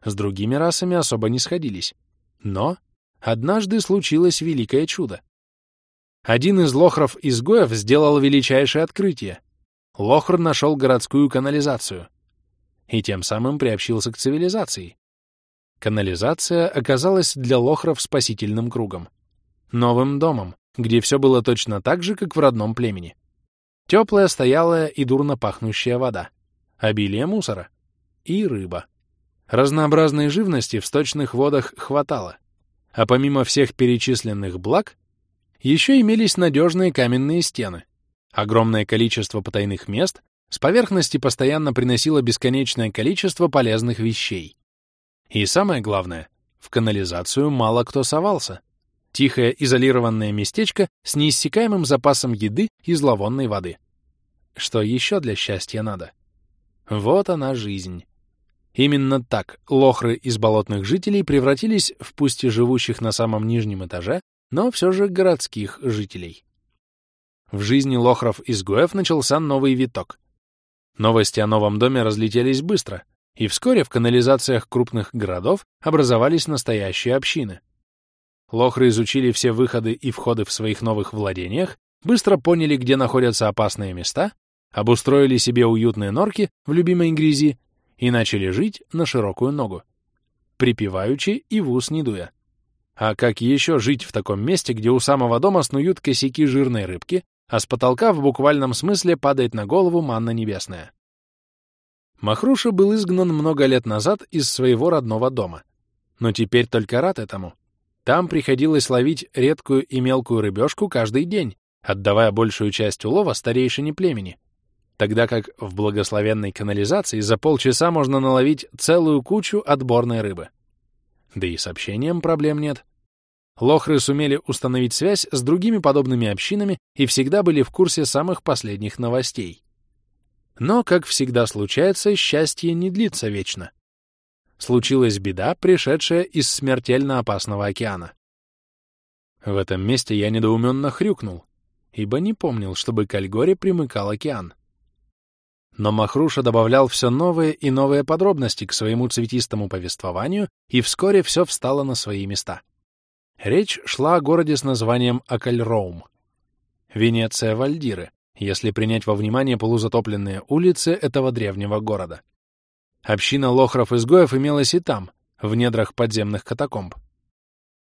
С другими расами особо не сходились. Но однажды случилось великое чудо. Один из лохров-изгоев сделал величайшее открытие. Лохр нашел городскую канализацию и тем самым приобщился к цивилизации. Канализация оказалась для лохров спасительным кругом. Новым домом, где все было точно так же, как в родном племени. Теплая, стоялая и дурно пахнущая вода, обилие мусора и рыба. Разнообразной живности в сточных водах хватало, а помимо всех перечисленных благ, еще имелись надежные каменные стены. Огромное количество потайных мест с поверхности постоянно приносило бесконечное количество полезных вещей. И самое главное, в канализацию мало кто совался. Тихое изолированное местечко с неиссякаемым запасом еды и зловонной воды. Что еще для счастья надо? Вот она жизнь. Именно так лохры из болотных жителей превратились в пусть и живущих на самом нижнем этаже, но все же городских жителей. В жизни лохров-изгоев начался новый виток. Новости о новом доме разлетелись быстро, и вскоре в канализациях крупных городов образовались настоящие общины. Лохры изучили все выходы и входы в своих новых владениях, быстро поняли, где находятся опасные места, обустроили себе уютные норки в любимой грязи и начали жить на широкую ногу, припеваючи и в ус не дуя. А как еще жить в таком месте, где у самого дома снуют косяки жирной рыбки, а с потолка в буквальном смысле падает на голову манна небесная? Махруша был изгнан много лет назад из своего родного дома, но теперь только рад этому. Там приходилось ловить редкую и мелкую рыбешку каждый день, отдавая большую часть улова старейшине племени, тогда как в благословенной канализации за полчаса можно наловить целую кучу отборной рыбы. Да и с общением проблем нет. Лохры сумели установить связь с другими подобными общинами и всегда были в курсе самых последних новостей. Но, как всегда случается, счастье не длится вечно. Случилась беда, пришедшая из смертельно опасного океана. В этом месте я недоуменно хрюкнул, ибо не помнил, чтобы к Альгоре примыкал океан. Но Махруша добавлял все новые и новые подробности к своему цветистому повествованию, и вскоре все встало на свои места. Речь шла о городе с названием Акальроум. Венеция Вальдиры, если принять во внимание полузатопленные улицы этого древнего города. Община лохров-изгоев имелась и там, в недрах подземных катакомб.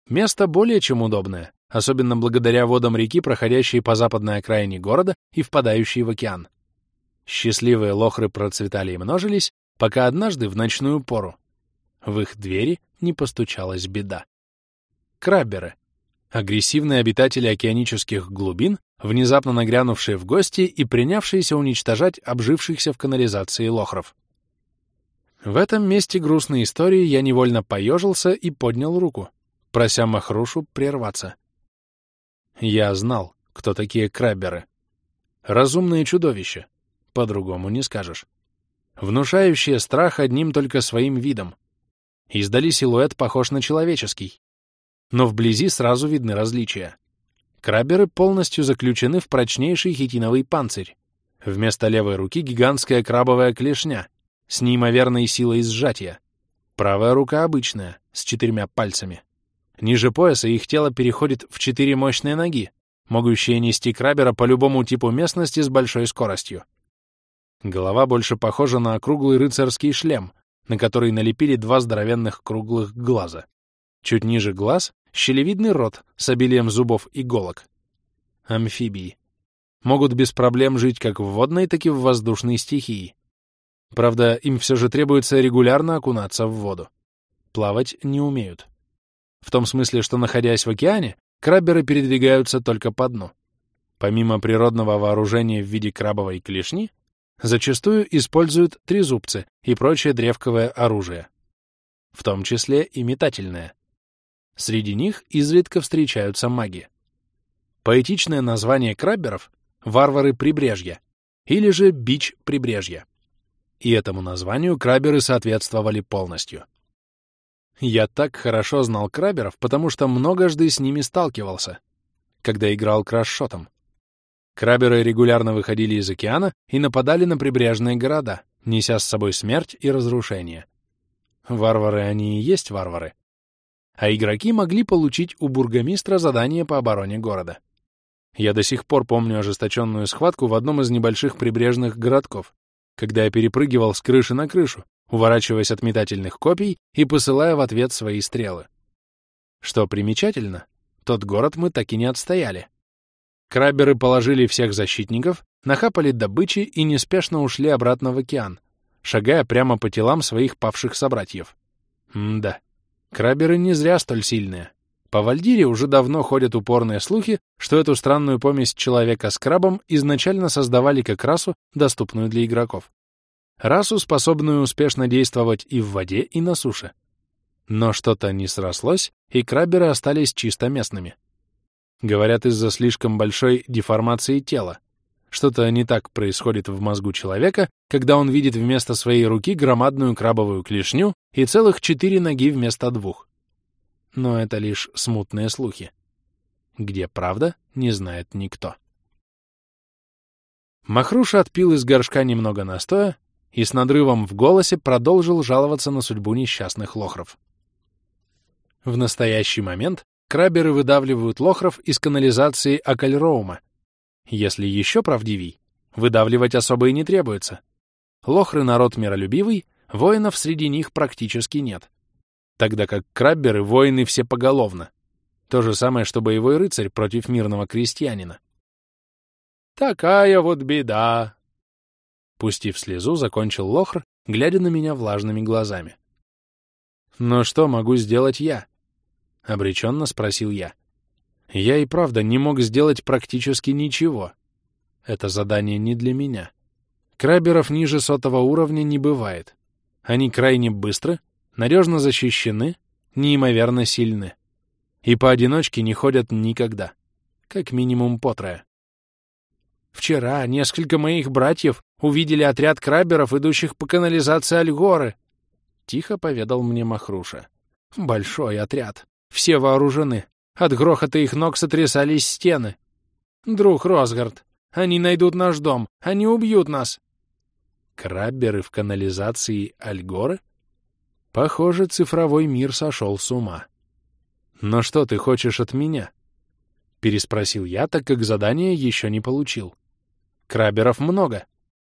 Место более чем удобное, особенно благодаря водам реки, проходящей по западной окраине города и впадающей в океан. Счастливые лохры процветали и множились, пока однажды в ночную пору в их двери не постучалась беда. Крабберы — агрессивные обитатели океанических глубин, внезапно нагрянувшие в гости и принявшиеся уничтожать обжившихся в канализации лохров. В этом месте грустной истории я невольно поежился и поднял руку, прося Махрушу прерваться. Я знал, кто такие крабберы. Разумные чудовища, по-другому не скажешь. Внушающие страх одним только своим видом. Издали силуэт похож на человеческий. Но вблизи сразу видны различия. Краберы полностью заключены в прочнейший хитиновый панцирь. Вместо левой руки гигантская крабовая клешня с неимоверной силой сжатия. Правая рука обычная, с четырьмя пальцами. Ниже пояса их тело переходит в четыре мощные ноги, могущие нести крабера по любому типу местности с большой скоростью. Голова больше похожа на округлый рыцарский шлем, на который налепили два здоровенных круглых глаза. Чуть ниже глаз — щелевидный рот с обилием зубов и иголок. Амфибии. Могут без проблем жить как в водной, так и в воздушной стихии. Правда, им все же требуется регулярно окунаться в воду. Плавать не умеют. В том смысле, что, находясь в океане, крабберы передвигаются только по дну. Помимо природного вооружения в виде крабовой клешни, зачастую используют трезубцы и прочее древковое оружие, в том числе и метательное. Среди них изредка встречаются маги. Поэтичное название крабберов — варвары прибрежья или же бич прибрежья. И этому названию крабберы соответствовали полностью. Я так хорошо знал крабберов, потому что многожды с ними сталкивался, когда играл крашшотом. Краберы регулярно выходили из океана и нападали на прибрежные города, неся с собой смерть и разрушение. Варвары они и есть варвары. А игроки могли получить у бургомистра задание по обороне города. Я до сих пор помню ожесточенную схватку в одном из небольших прибрежных городков, когда я перепрыгивал с крыши на крышу, уворачиваясь от метательных копий и посылая в ответ свои стрелы. Что примечательно, тот город мы так и не отстояли. Краберы положили всех защитников, нахапали добычи и неспешно ушли обратно в океан, шагая прямо по телам своих павших собратьев. М-да, краберы не зря столь сильные. По Вальдире уже давно ходят упорные слухи, что эту странную помесь человека с крабом изначально создавали как расу, доступную для игроков. Расу, способную успешно действовать и в воде, и на суше. Но что-то не срослось, и краберы остались чисто местными. Говорят, из-за слишком большой деформации тела. Что-то не так происходит в мозгу человека, когда он видит вместо своей руки громадную крабовую клешню и целых четыре ноги вместо двух. Но это лишь смутные слухи. Где правда, не знает никто. Махруша отпил из горшка немного настоя и с надрывом в голосе продолжил жаловаться на судьбу несчастных лохров. В настоящий момент краберы выдавливают лохров из канализации Акальроума. Если еще правдивей, выдавливать особо и не требуется. Лохры — народ миролюбивый, воинов среди них практически нет. Тогда как крабберы — воины все поголовно. То же самое, что боевой рыцарь против мирного крестьянина. «Такая вот беда!» Пустив слезу, закончил Лохр, глядя на меня влажными глазами. «Но что могу сделать я?» — обреченно спросил я. Я и правда не мог сделать практически ничего. Это задание не для меня. Краберов ниже сотого уровня не бывает. Они крайне быстры, надежно защищены, неимоверно сильны. И поодиночке не ходят никогда. Как минимум по трое. Вчера несколько моих братьев увидели отряд краберов, идущих по канализации Альгоры. Тихо поведал мне Махруша. Большой отряд. Все вооружены. От грохота их ног сотрясались стены. Друг Росгард, они найдут наш дом. Они убьют нас. Крабберы в канализации Альгоры? Похоже, цифровой мир сошел с ума. «Но что ты хочешь от меня?» — переспросил я, так как задание еще не получил. «Краберов много.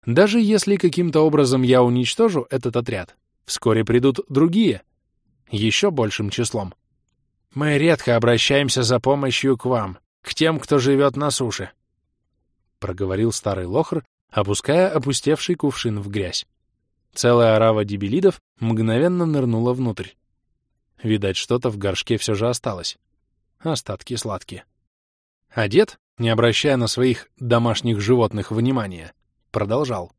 Даже если каким-то образом я уничтожу этот отряд, вскоре придут другие, еще большим числом. Мы редко обращаемся за помощью к вам, к тем, кто живет на суше», — проговорил старый лохр, опуская опустевший кувшин в грязь. Целая орава дебилидов мгновенно нырнула внутрь. Видать, что-то в горшке все же осталось. Остатки сладкие. А дед, не обращая на своих домашних животных внимания, продолжал.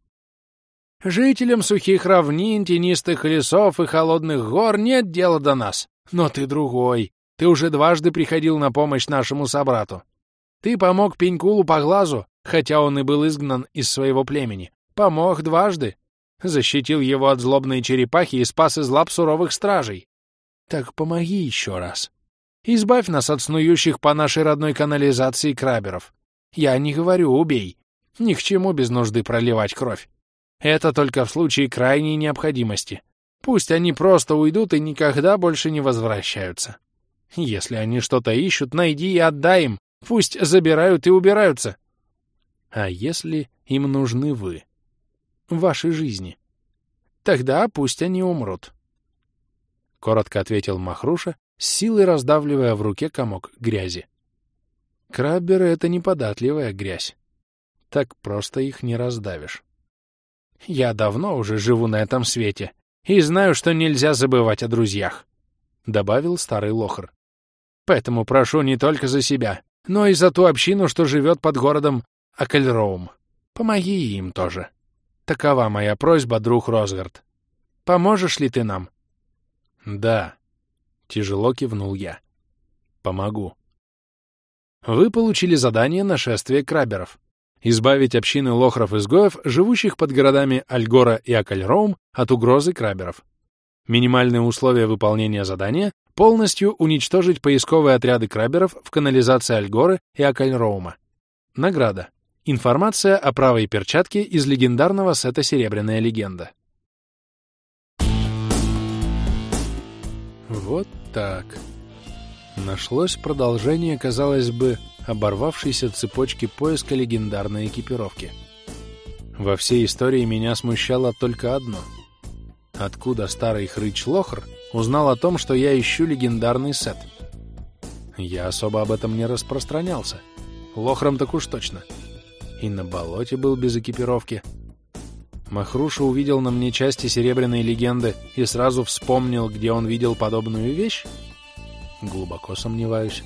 «Жителям сухих равнин, тенистых лесов и холодных гор нет дела до нас. Но ты другой. Ты уже дважды приходил на помощь нашему собрату. Ты помог Пенькулу по глазу, хотя он и был изгнан из своего племени. Помог дважды. Защитил его от злобной черепахи и спас из лап суровых стражей. Так помоги еще раз. Избавь нас от снующих по нашей родной канализации краберов. Я не говорю «убей». Ни к чему без нужды проливать кровь. Это только в случае крайней необходимости. Пусть они просто уйдут и никогда больше не возвращаются. Если они что-то ищут, найди и отдай им. Пусть забирают и убираются. А если им нужны вы? Ваши жизни? Тогда пусть они умрут. Коротко ответил Махруша, с силой раздавливая в руке комок грязи. Крабберы — это неподатливая грязь. Так просто их не раздавишь. Я давно уже живу на этом свете и знаю, что нельзя забывать о друзьях, — добавил старый лохр. Поэтому прошу не только за себя, но и за ту общину, что живет под городом Акельроум. Помоги им тоже. Такова моя просьба, друг Росгард. Поможешь ли ты нам? Да. Тяжело кивнул я. Помогу. Вы получили задание нашествия краберов. Избавить общины лохров-изгоев, живущих под городами Альгора и Акальроум, от угрозы краберов. Минимальные условия выполнения задания полностью уничтожить поисковые отряды краберов в канализации Альгоры и Акальроума. Награда. Информация о правой перчатке из легендарного сета «Серебряная легенда». Вот так. Нашлось продолжение, казалось бы, оборвавшейся цепочки поиска легендарной экипировки. Во всей истории меня смущало только одно. Откуда старый хрыч Лохр узнал о том, что я ищу легендарный сет. Я особо об этом не распространялся. Лохром так уж точно. И на болоте был без экипировки. Махруша увидел на мне части серебряной легенды и сразу вспомнил, где он видел подобную вещь? Глубоко сомневаюсь.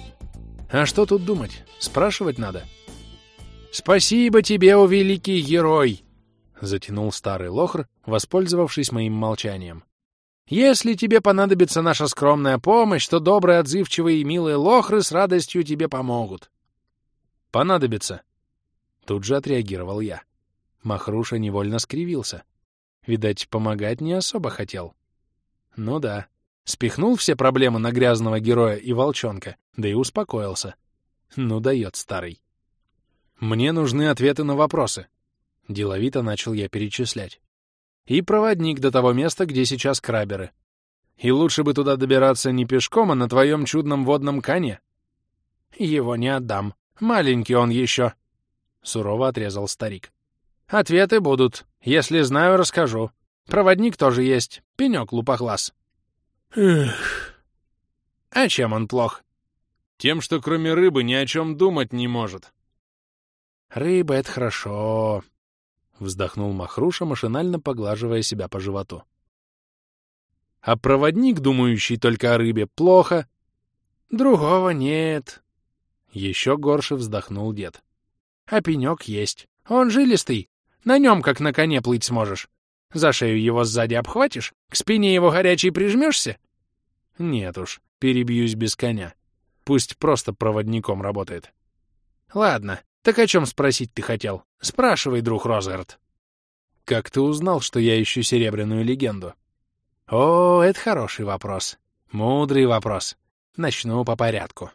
А что тут думать? Спрашивать надо. «Спасибо тебе, о великий герой!» — затянул старый лохр, воспользовавшись моим молчанием. Если тебе понадобится наша скромная помощь, то добрые, отзывчивые и милые лохры с радостью тебе помогут. Понадобится. Тут же отреагировал я. Махруша невольно скривился. Видать, помогать не особо хотел. Ну да. Спихнул все проблемы на грязного героя и волчонка, да и успокоился. Ну дает старый. Мне нужны ответы на вопросы. Деловито начал я перечислять и проводник до того места, где сейчас краберы. И лучше бы туда добираться не пешком, а на твоем чудном водном коне. Его не отдам. Маленький он еще. Сурово отрезал старик. Ответы будут. Если знаю, расскажу. Проводник тоже есть, пенек лупоглаз. Эх. А чем он плох? Тем, что кроме рыбы ни о чем думать не может. Рыба — это хорошо, — вздохнул Махруша, машинально поглаживая себя по животу. А проводник, думающий только о рыбе, плохо. Другого нет. Еще горше вздохнул дед. А пенек есть. Он жилистый. На нем, как на коне, плыть сможешь. За шею его сзади обхватишь, к спине его горячей прижмешься? Нет уж, перебьюсь без коня. Пусть просто проводником работает. Ладно, так о чем спросить ты хотел? Спрашивай, друг Розгард. Как ты узнал, что я ищу серебряную легенду? О, это хороший вопрос. Мудрый вопрос. Начну по порядку.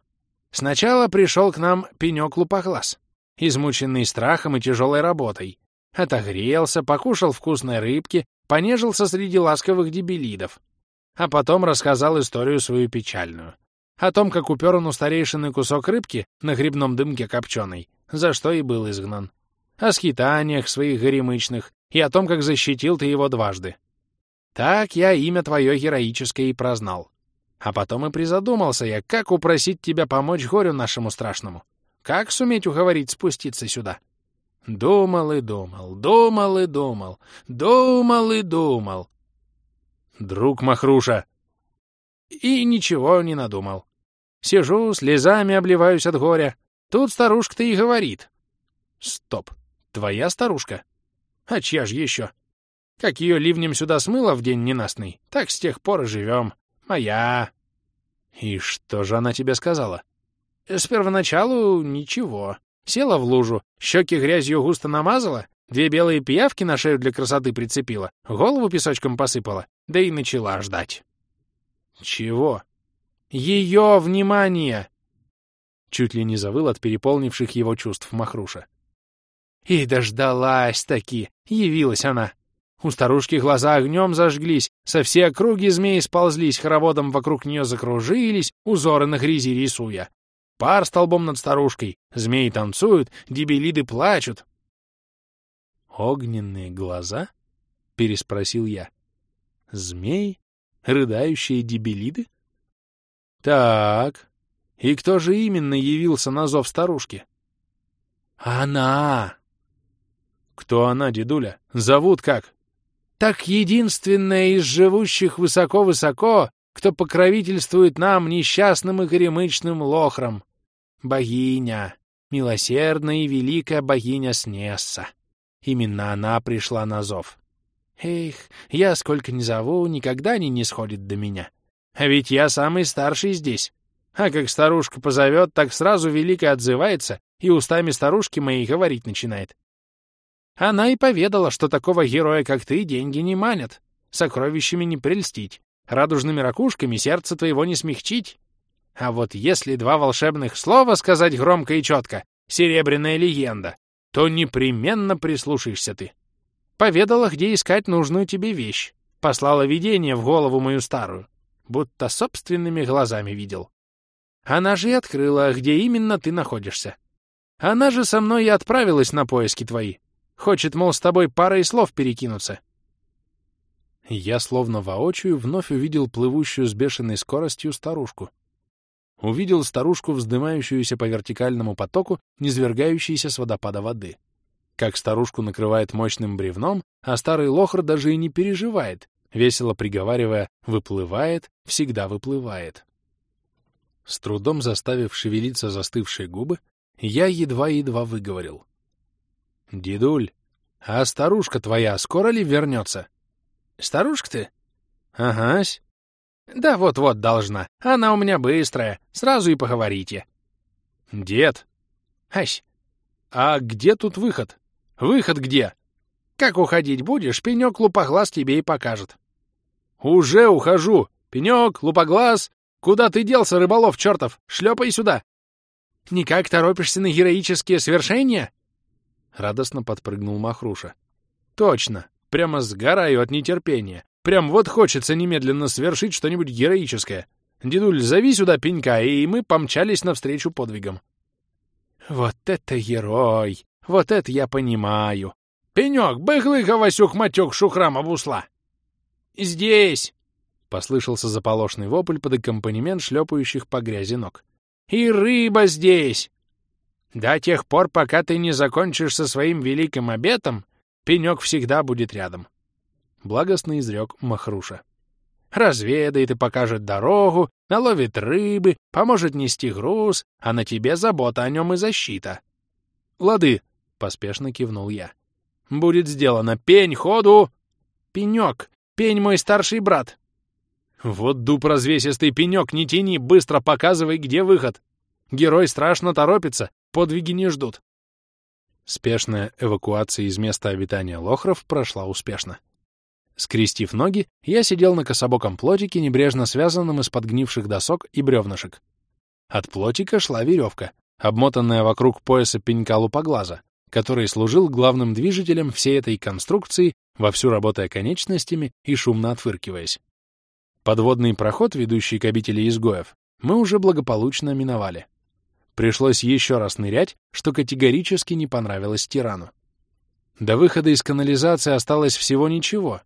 Сначала пришел к нам пенек лупоглаз, измученный страхом и тяжелой работой. Отогрелся, покушал вкусной рыбки, понежился среди ласковых дебилидов. А потом рассказал историю свою печальную. О том, как упер он у старейшины кусок рыбки на грибном дымке копченой, за что и был изгнан. О скитаниях своих горемычных и о том, как защитил ты его дважды. Так я имя твое героическое и прознал. А потом и призадумался я, как упросить тебя помочь горю нашему страшному. Как суметь уговорить спуститься сюда? Думал и думал, думал и думал, думал и думал. Друг Махруша. И ничего не надумал. Сижу, слезами обливаюсь от горя. Тут старушка-то и говорит. Стоп, твоя старушка? А чья же еще? Как ее ливнем сюда смыло в день ненастный, так с тех пор и живем. Моя. И что же она тебе сказала? С первоначалу ничего. Села в лужу, щеки грязью густо намазала, две белые пиявки на шею для красоты прицепила, голову песочком посыпала, да и начала ждать. Чего? Ее внимание! Чуть ли не завыл от переполнивших его чувств Махруша. И дождалась-таки, явилась она. У старушки глаза огнем зажглись, со все округи змеи сползлись, хороводом вокруг нее закружились, узоры на грязи рисуя. Пар столбом над старушкой, змеи танцуют, дебелиды плачут. «Огненные глаза?» — переспросил я. «Змей? Рыдающие дебелиды?» «Так, и кто же именно явился на зов старушки?» «Она!» «Кто она, дедуля? Зовут как?» так единственная из живущих высоко-высоко, кто покровительствует нам, несчастным и горемычным лохрам. Богиня, милосердная и великая богиня Снесса. Именно она пришла на зов. Эх, я сколько ни зову, никогда не не сходит до меня. А ведь я самый старший здесь. А как старушка позовет, так сразу великая отзывается и устами старушки моей говорить начинает. Она и поведала, что такого героя, как ты, деньги не манят, сокровищами не прельстить, радужными ракушками сердце твоего не смягчить. А вот если два волшебных слова сказать громко и четко, серебряная легенда, то непременно прислушаешься ты. Поведала, где искать нужную тебе вещь, послала видение в голову мою старую, будто собственными глазами видел. Она же и открыла, где именно ты находишься. Она же со мной и отправилась на поиски твои. Хочет, мол, с тобой парой слов перекинуться. Я словно воочию вновь увидел плывущую с бешеной скоростью старушку. Увидел старушку, вздымающуюся по вертикальному потоку, низвергающейся с водопада воды. Как старушку накрывает мощным бревном, а старый лохр даже и не переживает, весело приговаривая «выплывает, всегда выплывает». С трудом заставив шевелиться застывшие губы, я едва-едва выговорил. «Дедуль, а старушка твоя скоро ли вернется?» «Старушка ты?» «Агась». «Да вот-вот должна. Она у меня быстрая. Сразу и поговорите». «Дед». «Ась». «А где тут выход? Выход где?» «Как уходить будешь, пенек лупоглаз тебе и покажет». «Уже ухожу! Пенек, лупоглаз! Куда ты делся, рыболов чертов? Шлепай сюда!» «Никак торопишься на героические свершения?» — радостно подпрыгнул Махруша. «Точно! Прямо сгораю от нетерпения. Прям вот хочется немедленно свершить что-нибудь героическое. Дедуль, зови сюда пенька, и мы помчались навстречу подвигам». «Вот это герой! Вот это я понимаю! Пенек, быглыха Васюк матек шухрам обусла! Здесь!» — послышался заполошный вопль под аккомпанемент шлепающих по грязи ног. «И рыба здесь!» «До тех пор, пока ты не закончишь со своим великим обетом, пенек всегда будет рядом», — благостно изрек Махруша. «Разведает и покажет дорогу, наловит рыбы, поможет нести груз, а на тебе забота о нем и защита». «Лады», — поспешно кивнул я. «Будет сделано. Пень, ходу!» «Пенек! Пень мой старший брат!» «Вот дуб развесистый пенек, не тяни, быстро показывай, где выход!» Герой страшно торопится, подвиги не ждут. Спешная эвакуация из места обитания лохров прошла успешно. Скрестив ноги, я сидел на кособоком плотике, небрежно связанном из подгнивших досок и бревнышек. От плотика шла веревка, обмотанная вокруг пояса пенька лупоглаза, который служил главным движителем всей этой конструкции, вовсю работая конечностями и шумно отфыркиваясь. Подводный проход, ведущий к обители изгоев, мы уже благополучно миновали. Пришлось еще раз нырять, что категорически не понравилось тирану. До выхода из канализации осталось всего ничего,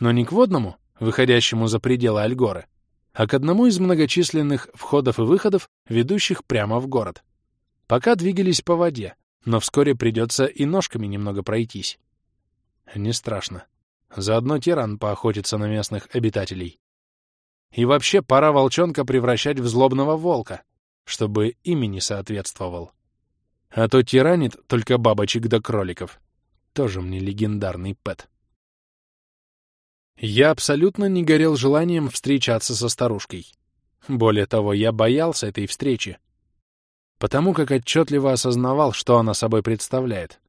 но не к водному, выходящему за пределы Альгоры, а к одному из многочисленных входов и выходов, ведущих прямо в город. Пока двигались по воде, но вскоре придется и ножками немного пройтись. Не страшно. Заодно тиран поохотится на местных обитателей. И вообще пора волчонка превращать в злобного волка, чтобы имени соответствовал. А то тиранит только бабочек да кроликов. Тоже мне легендарный пэт. Я абсолютно не горел желанием встречаться со старушкой. Более того, я боялся этой встречи, потому как отчетливо осознавал, что она собой представляет.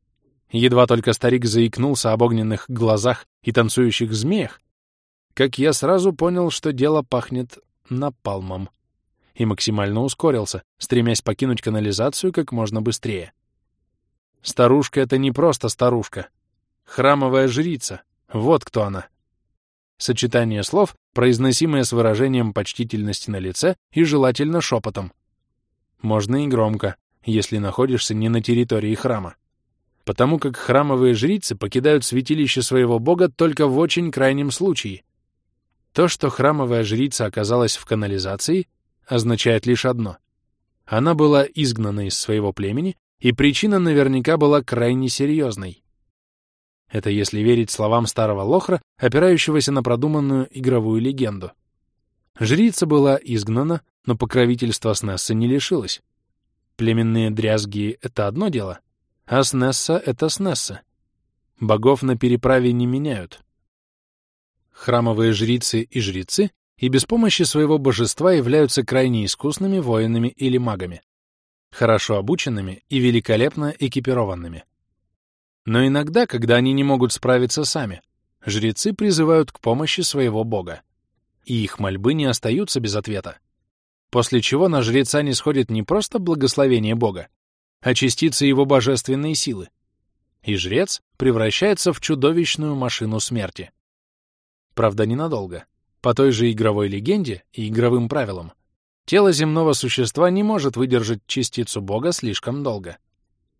Едва только старик заикнулся об огненных глазах и танцующих змеях, как я сразу понял, что дело пахнет напалмом и максимально ускорился, стремясь покинуть канализацию как можно быстрее. Старушка — это не просто старушка. Храмовая жрица. Вот кто она. Сочетание слов, произносимое с выражением почтительности на лице и желательно шепотом. Можно и громко, если находишься не на территории храма. Потому как храмовые жрицы покидают святилище своего бога только в очень крайнем случае. То, что храмовая жрица оказалась в канализации — означает лишь одно. Она была изгнана из своего племени, и причина наверняка была крайне серьезной. Это если верить словам старого лохра, опирающегося на продуманную игровую легенду. Жрица была изгнана, но покровительства Снесса не лишилась. Племенные дрязги — это одно дело, а Снесса — это Снесса. Богов на переправе не меняют. Храмовые жрицы и жрецы и без помощи своего божества являются крайне искусными воинами или магами, хорошо обученными и великолепно экипированными. Но иногда, когда они не могут справиться сами, жрецы призывают к помощи своего бога, и их мольбы не остаются без ответа, после чего на жреца не сходит не просто благословение бога, а частицы его божественной силы, и жрец превращается в чудовищную машину смерти. Правда, ненадолго. По той же игровой легенде и игровым правилам, тело земного существа не может выдержать частицу Бога слишком долго.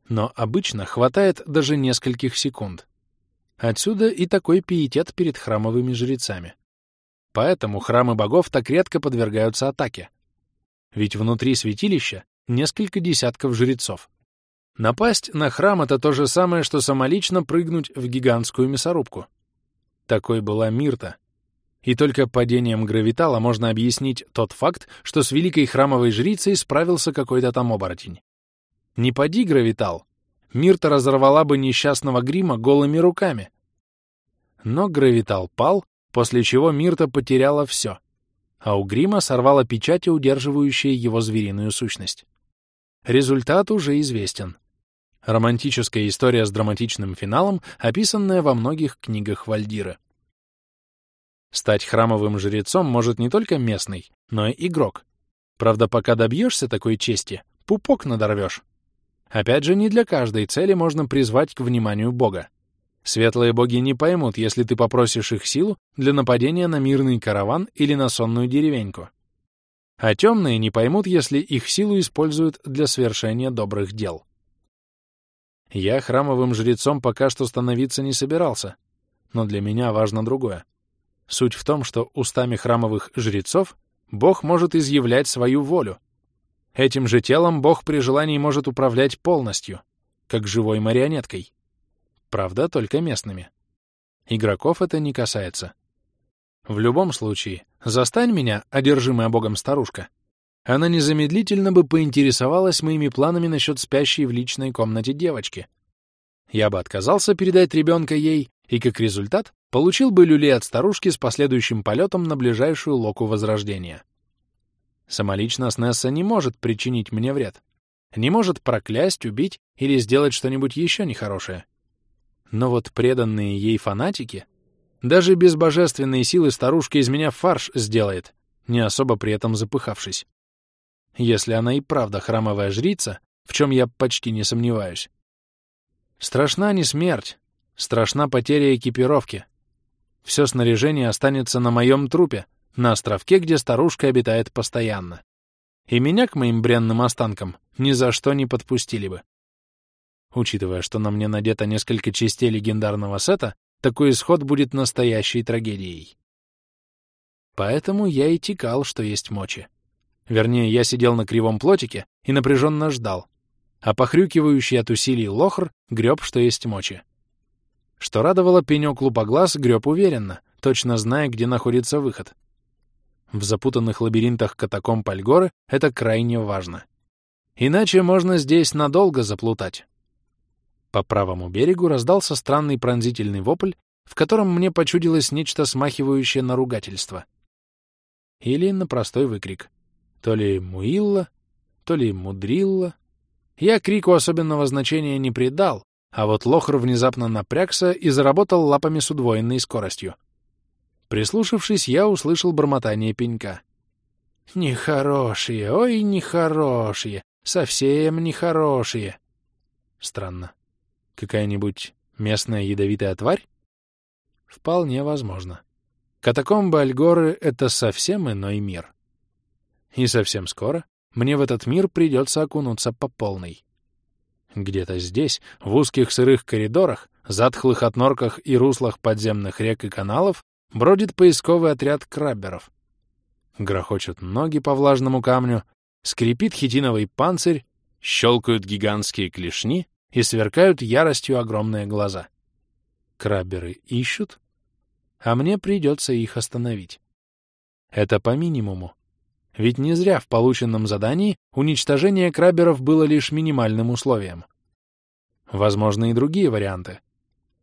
Но обычно хватает даже нескольких секунд. Отсюда и такой пиетет перед храмовыми жрецами. Поэтому храмы богов так редко подвергаются атаке. Ведь внутри святилища несколько десятков жрецов. Напасть на храм — это то же самое, что самолично прыгнуть в гигантскую мясорубку. Такой была Мирта, и только падением гравитала можно объяснить тот факт, что с великой храмовой жрицей справился какой-то там оборотень. Не поди гравитал, Мирта разорвала бы несчастного грима голыми руками. Но гравитал пал, после чего Мирта потеряла все, а у грима сорвала печати, удерживающие его звериную сущность. Результат уже известен. Романтическая история с драматичным финалом, описанная во многих книгах Вальдира. Стать храмовым жрецом может не только местный, но и игрок. Правда, пока добьешься такой чести, пупок надорвешь. Опять же, не для каждой цели можно призвать к вниманию Бога. Светлые боги не поймут, если ты попросишь их силу для нападения на мирный караван или на сонную деревеньку. А темные не поймут, если их силу используют для совершения добрых дел. Я храмовым жрецом пока что становиться не собирался, но для меня важно другое. Суть в том, что устами храмовых жрецов Бог может изъявлять свою волю. Этим же телом Бог при желании может управлять полностью, как живой марионеткой. Правда, только местными. Игроков это не касается. В любом случае, застань меня, одержимая Богом старушка, она незамедлительно бы поинтересовалась моими планами насчет спящей в личной комнате девочки. Я бы отказался передать ребенка ей, и как результат получил бы люлей от старушки с последующим полетом на ближайшую локу Возрождения. Самолично Снесса не может причинить мне вред. Не может проклясть, убить или сделать что-нибудь еще нехорошее. Но вот преданные ей фанатики, даже без божественной силы старушка из меня фарш сделает, не особо при этом запыхавшись. Если она и правда храмовая жрица, в чем я почти не сомневаюсь. Страшна не смерть, страшна потеря экипировки. Все снаряжение останется на моем трупе, на островке, где старушка обитает постоянно. И меня к моим бренным останкам ни за что не подпустили бы. Учитывая, что на мне надето несколько частей легендарного сета, такой исход будет настоящей трагедией. Поэтому я и текал, что есть мочи. Вернее, я сидел на кривом плотике и напряженно ждал, а похрюкивающий от усилий лохр греб, что есть мочи. Что радовало, пенек лупоглаз греб уверенно, точно зная, где находится выход. В запутанных лабиринтах катакомб Альгоры это крайне важно. Иначе можно здесь надолго заплутать. По правому берегу раздался странный пронзительный вопль, в котором мне почудилось нечто смахивающее на ругательство. Или на простой выкрик. То ли Муилла, то ли Мудрилла. Я крику особенного значения не придал, а вот Лохр внезапно напрягся и заработал лапами с удвоенной скоростью. Прислушавшись, я услышал бормотание пенька. «Нехорошие, ой, нехорошие, совсем нехорошие». Странно. Какая-нибудь местная ядовитая тварь? Вполне возможно. Катакомбы Альгоры — это совсем иной мир. И совсем скоро мне в этот мир придется окунуться по полной. Где-то здесь, в узких сырых коридорах, затхлых отнорках и руслах подземных рек и каналов, бродит поисковый отряд крабберов. Грохочут ноги по влажному камню, скрипит хитиновый панцирь, щелкают гигантские клешни и сверкают яростью огромные глаза. Крабберы ищут, а мне придется их остановить. Это по минимуму. Ведь не зря в полученном задании уничтожение краберов было лишь минимальным условием. Возможны и другие варианты.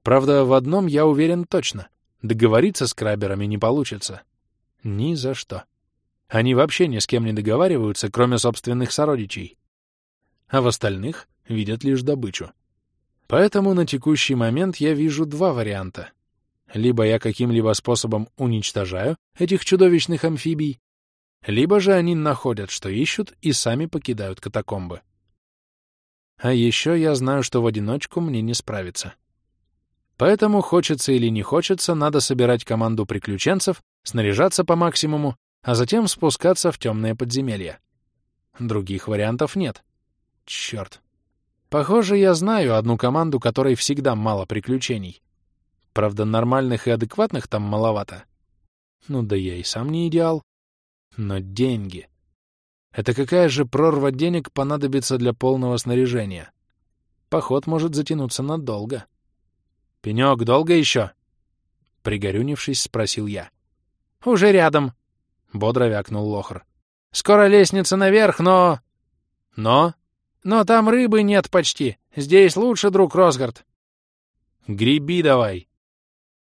Правда, в одном я уверен точно. Договориться с краберами не получится. Ни за что. Они вообще ни с кем не договариваются, кроме собственных сородичей. А в остальных видят лишь добычу. Поэтому на текущий момент я вижу два варианта. Либо я каким-либо способом уничтожаю этих чудовищных амфибий, либо же они находят, что ищут, и сами покидают катакомбы. А еще я знаю, что в одиночку мне не справиться. Поэтому, хочется или не хочется, надо собирать команду приключенцев, снаряжаться по максимуму, а затем спускаться в темные подземелья. Других вариантов нет. Черт. Похоже, я знаю одну команду, которой всегда мало приключений. Правда, нормальных и адекватных там маловато. Ну да я и сам не идеал. Но деньги. Это какая же прорва денег понадобится для полного снаряжения? Поход может затянуться надолго. «Пенек, долго еще?» Пригорюнившись, спросил я. «Уже рядом», — бодро вякнул Лохр. «Скоро лестница наверх, но...» «Но?» «Но там рыбы нет почти. Здесь лучше, друг Росгард». «Греби давай».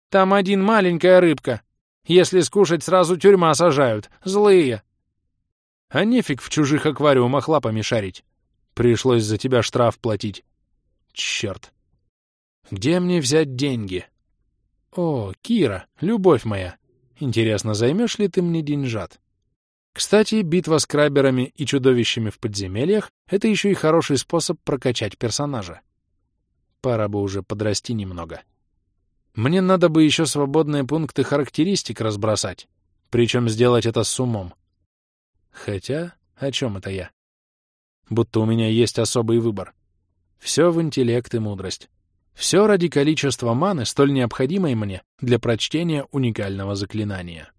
«Там один маленькая рыбка. Если скушать, сразу тюрьма сажают. Злые. А нефиг в чужих аквариумах лапами шарить. Пришлось за тебя штраф платить. Черт. Где мне взять деньги? О, Кира, любовь моя. Интересно, займешь ли ты мне деньжат? Кстати, битва с краберами и чудовищами в подземельях — это еще и хороший способ прокачать персонажа. Пора бы уже подрасти немного. Мне надо бы еще свободные пункты характеристик разбросать, причем сделать это с умом. Хотя, о чем это я? Будто у меня есть особый выбор. Все в интеллект и мудрость. Все ради количества маны, столь необходимой мне для прочтения уникального заклинания.